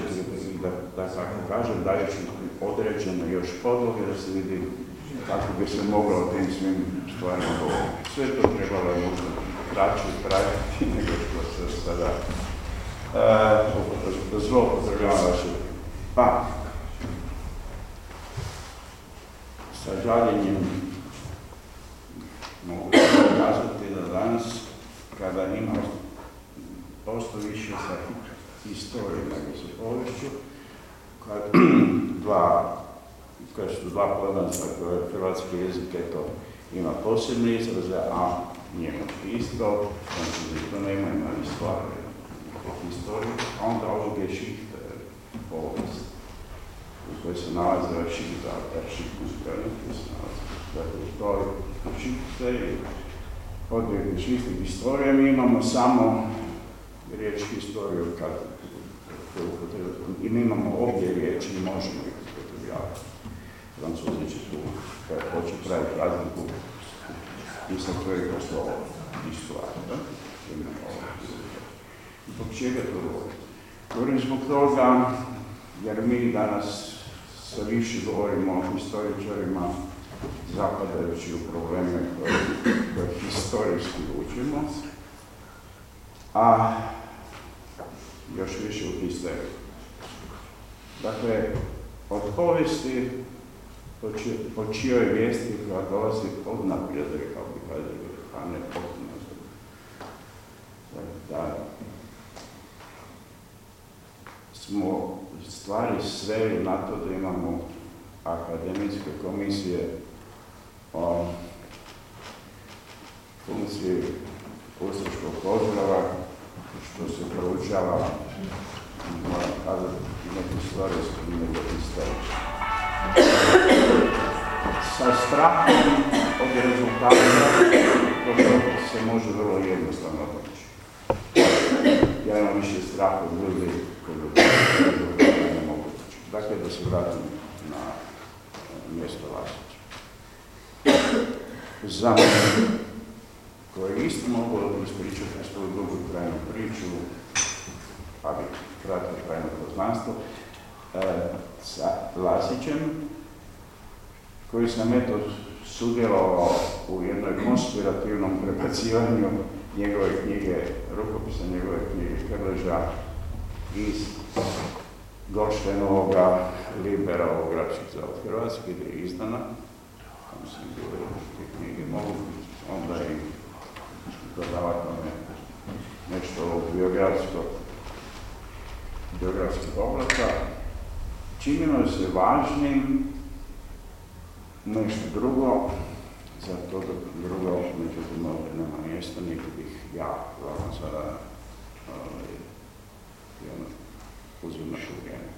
da, da tako kažem, dajući određene još podloge da se vidi kako bi se moglo o tim svim stvarima govoriti. Sve to trebalo je možda kraće pratiti *laughs* nego što se sada uh, zloupotrebljava vaše. Pa, sa žaljenjem mogu kazati da danas kada ima posto više sa historijom nego sa povješću, *clears throat* dva, kad su dva podanca koje hrvatski jezik eto ima posebne izraze, a njemački isto, francuzi to nema, ima stvari historiju, a onda ovo Geschichte, povijest, u kojoj se nalaze Geschichte, Geschichte, koji se nalaze, dakle, to je Geschichte i odvijek Geschichte historije, mi imamo samo riječ historiju kad i imamo obje riječi i možemo ih upotrebljavati. Francuzi će tu, kada hoće praviti razliku, nisam prvi poslova histoire, da? Zbog čega to govorim? Govorim zbog toga, jer mi danas sve više govorimo o historičarima zapadajući u probleme koje, historijski učimo, a još više u histeriju. Dakle, od povijesti po čijoj vijesti koja dolazi od naprijed, rekao bih, a ne potpuno da smo stvari sveli na to da imamo akademijske komisije o funkciji ustaškog pozdrava, što se proučava, moram kazati, neke stvari su nego istorične. Sa strahom od rezultata to se može vrlo jednostavno doći. Ja imam više strah od ljudi koji ne mogu doći. Dakle, da se vratim na mjesto Vasića. Za koje isto mogu ispričati svoju drugu trajnu priču, bi kratko trajno poznanstvo, sa Lasićem, koji sam eto sudjelovao u jednoj konspirativnom prebacivanju njegove knjige, rukopisa njegove knjige Krleža iz Goldsteinovoga Libera za od Hrvatske, gdje je izdana. Tamo sam bilo te knjige, mogu onda i dodavati me nešto biografskog biografskog oblaka. Činilo se važnim nešto drugo, za to drugo, međutim ovdje nema mjesta, niti bih ja vam sada uzim naše vrijeme.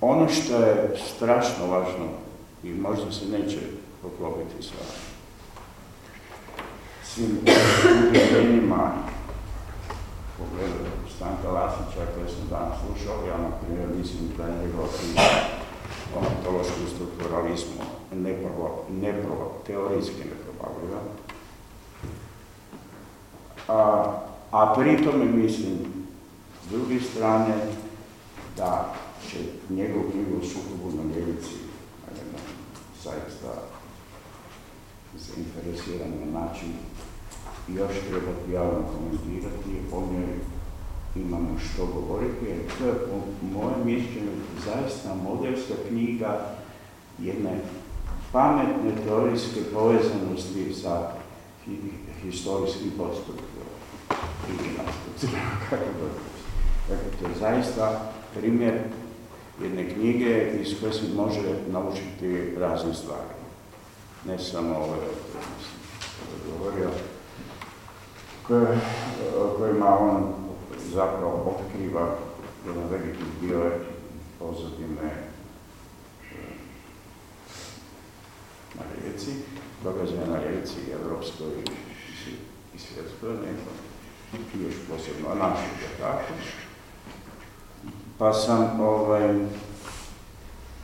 Ono što je strašno važno i možda se neće poklopiti sa svim uvjerenjima pogledu Stanka Lasića koje sam danas slušao, ja na primjer mislim da je njegova priča o strukturalizmu neprvo, neprvo, teorijski neprobavljiva, A, a pri tome mislim, s druge strane, da će njegov knjigu sukobu na ljevici na zaista zainteresiran na način još treba javno komentirati, o njoj imamo što govoriti, jer to je po mojem mišljenju zaista modelska knjiga jedne pametne teorijske povezanosti sa historijskim postupom. *laughs* Dakle, to je zaista primjer jedne knjige iz koje se može naučiti razne stvari. Ne samo ove, govorio, koje, kojima on zapravo otkriva jedan veliki dio pozadine na rijeci, događaja na rijeci evropskoj i svjetskoj, neko, i još posebno našoj, tako. Pa sam ovaj,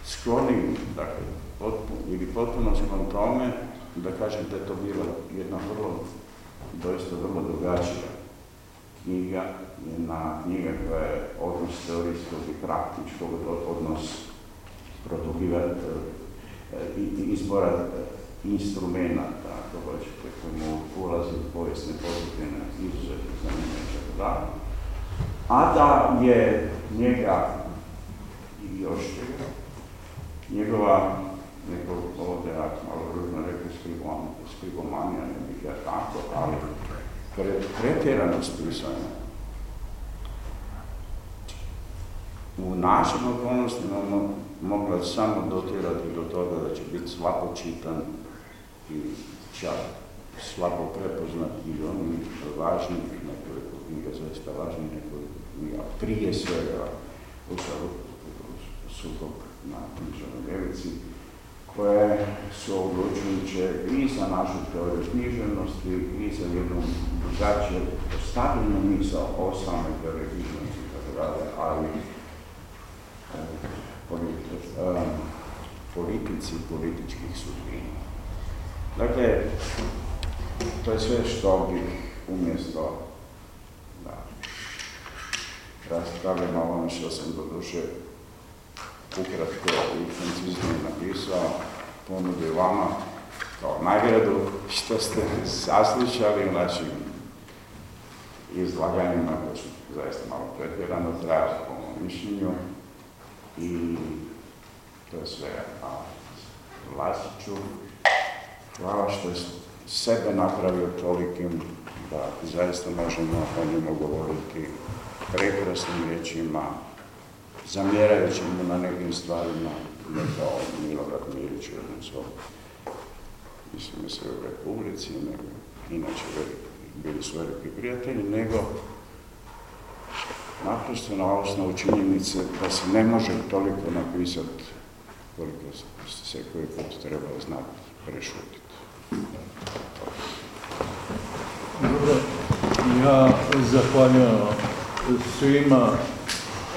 sklonio, dakle, potpuno, ili potpuno sklon tome, da kažem da je to bila jedna vrlo, doista vrlo drugačija knjiga, jedna knjiga koja je odnos teorijskog i praktičkog, odnos i izbora instrumenta, ako hoćete, koji mu ulazi u povijesne pozadine, izuzetno zanimljivo da. A da je njega i još čega, njegova, neko ovdje, ako malo ružno rekao, skribomanija, ne bih ja tako, ali pretjeranost pisanja. U našim okolnostima mogla samo dotjerati do toga da će biti slabo čitan i čak slabo prepoznat i oni važni nekoliko knjiga, zaista važni nekoliko knjiga, prije svega upravo sukob na ljevici, koje su odlučujuće i za našu teoriju književnosti i za jednu drugačiju stabilnu misao o samoj teoriji književnosti, ali politici političkih sudbina. Dakle, to je sve što bi umjesto da raspravljamo ono što sam do duše ukratko i koncizno napisao, ponudio vama kao nagradu što ste saslušali u našim izlaganjima koji su zaista malo pretjerano traži po mojom mišljenju i to je sve. A Vlasiću, hvala što je sebe napravio tolikim da zaista možemo o njemu govoriti prekrasnim riječima, zamjerajući mu na nekim stvarima, ne kao Milorad Milić jednom svom, mislim se u Republici, nego inače bili su veliki prijatelji, nego naprosto na osnovu činjenice da se ne može toliko napisati koliko se koji put treba znati prešutiti. Dobro, ja zahvaljujem svima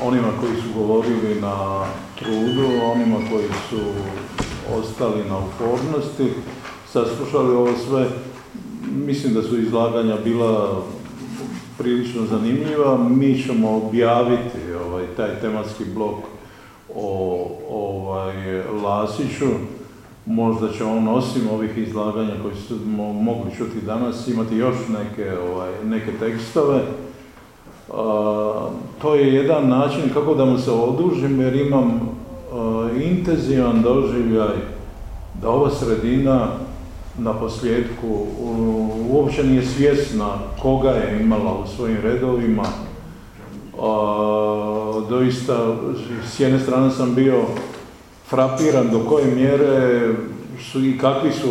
onima koji su govorili na trudu, onima koji su ostali na upornosti, saslušali ovo sve. Mislim da su izlaganja bila prilično zanimljiva. Mi ćemo objaviti ovaj, taj tematski blok o ovaj, Lasiću. Možda će on osim ovih izlaganja koji smo mogli čuti danas imati još neke, ovaj, neke tekstove. To je jedan način kako da mu se odužim jer imam intenzivan doživljaj da ova sredina na posljedku uopće nije svjesna koga je imala u svojim redovima. doista, s jedne strane sam bio frapiran do koje mjere su i kakvi su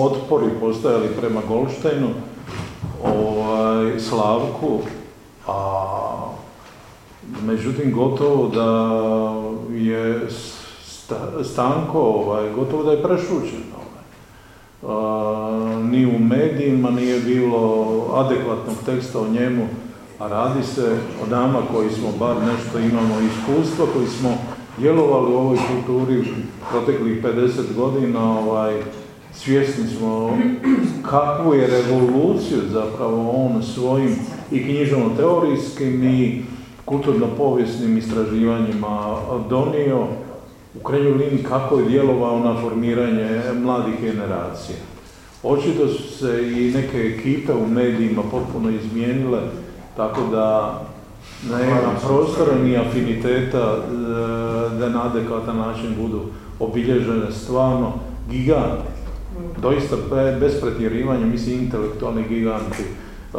otpori postajali prema Golštajnu, ovaj, Slavku, a međutim gotovo da je Stanko, ovaj, gotovo da je prešućen ni u medijima nije bilo adekvatnog teksta o njemu, a radi se o nama koji smo bar nešto imamo iskustva, koji smo djelovali u ovoj kulturi proteklih 50 godina, ovaj, svjesni smo kakvu je revoluciju zapravo on svojim i književno-teorijskim i kulturno-povijesnim istraživanjima donio, u krajnjoj liniji kako je djelovao na formiranje mladih generacija. Očito su se i neke ekipe u medijima potpuno izmijenile, tako da nema prostora ni afiniteta e, da na adekvatan način budu obilježene stvarno giganti. Doista be- bez pretjerivanja, mislim intelektualni giganti e,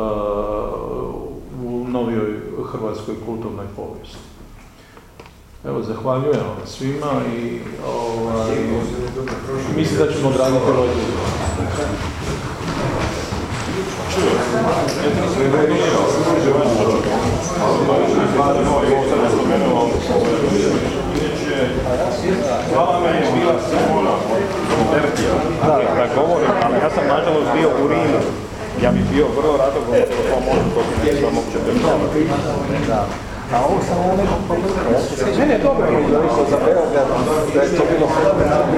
u novijoj hrvatskoj kulturnoj povijesti. Evo, zahvaljujem vam svima i ovaj, mislim da ćemo odraditi ovaj Hvala me je bila koncertio da, da govorim, ali ja sam nažalost bio u Rimu. Ja bih bio vrlo rado govorio o tom možu, to što sam uopće držao. A ovo sam ovo nekog pogledao. Ne, ne, dobro bilo išlo za Beograd, da je to bilo fenomenalno.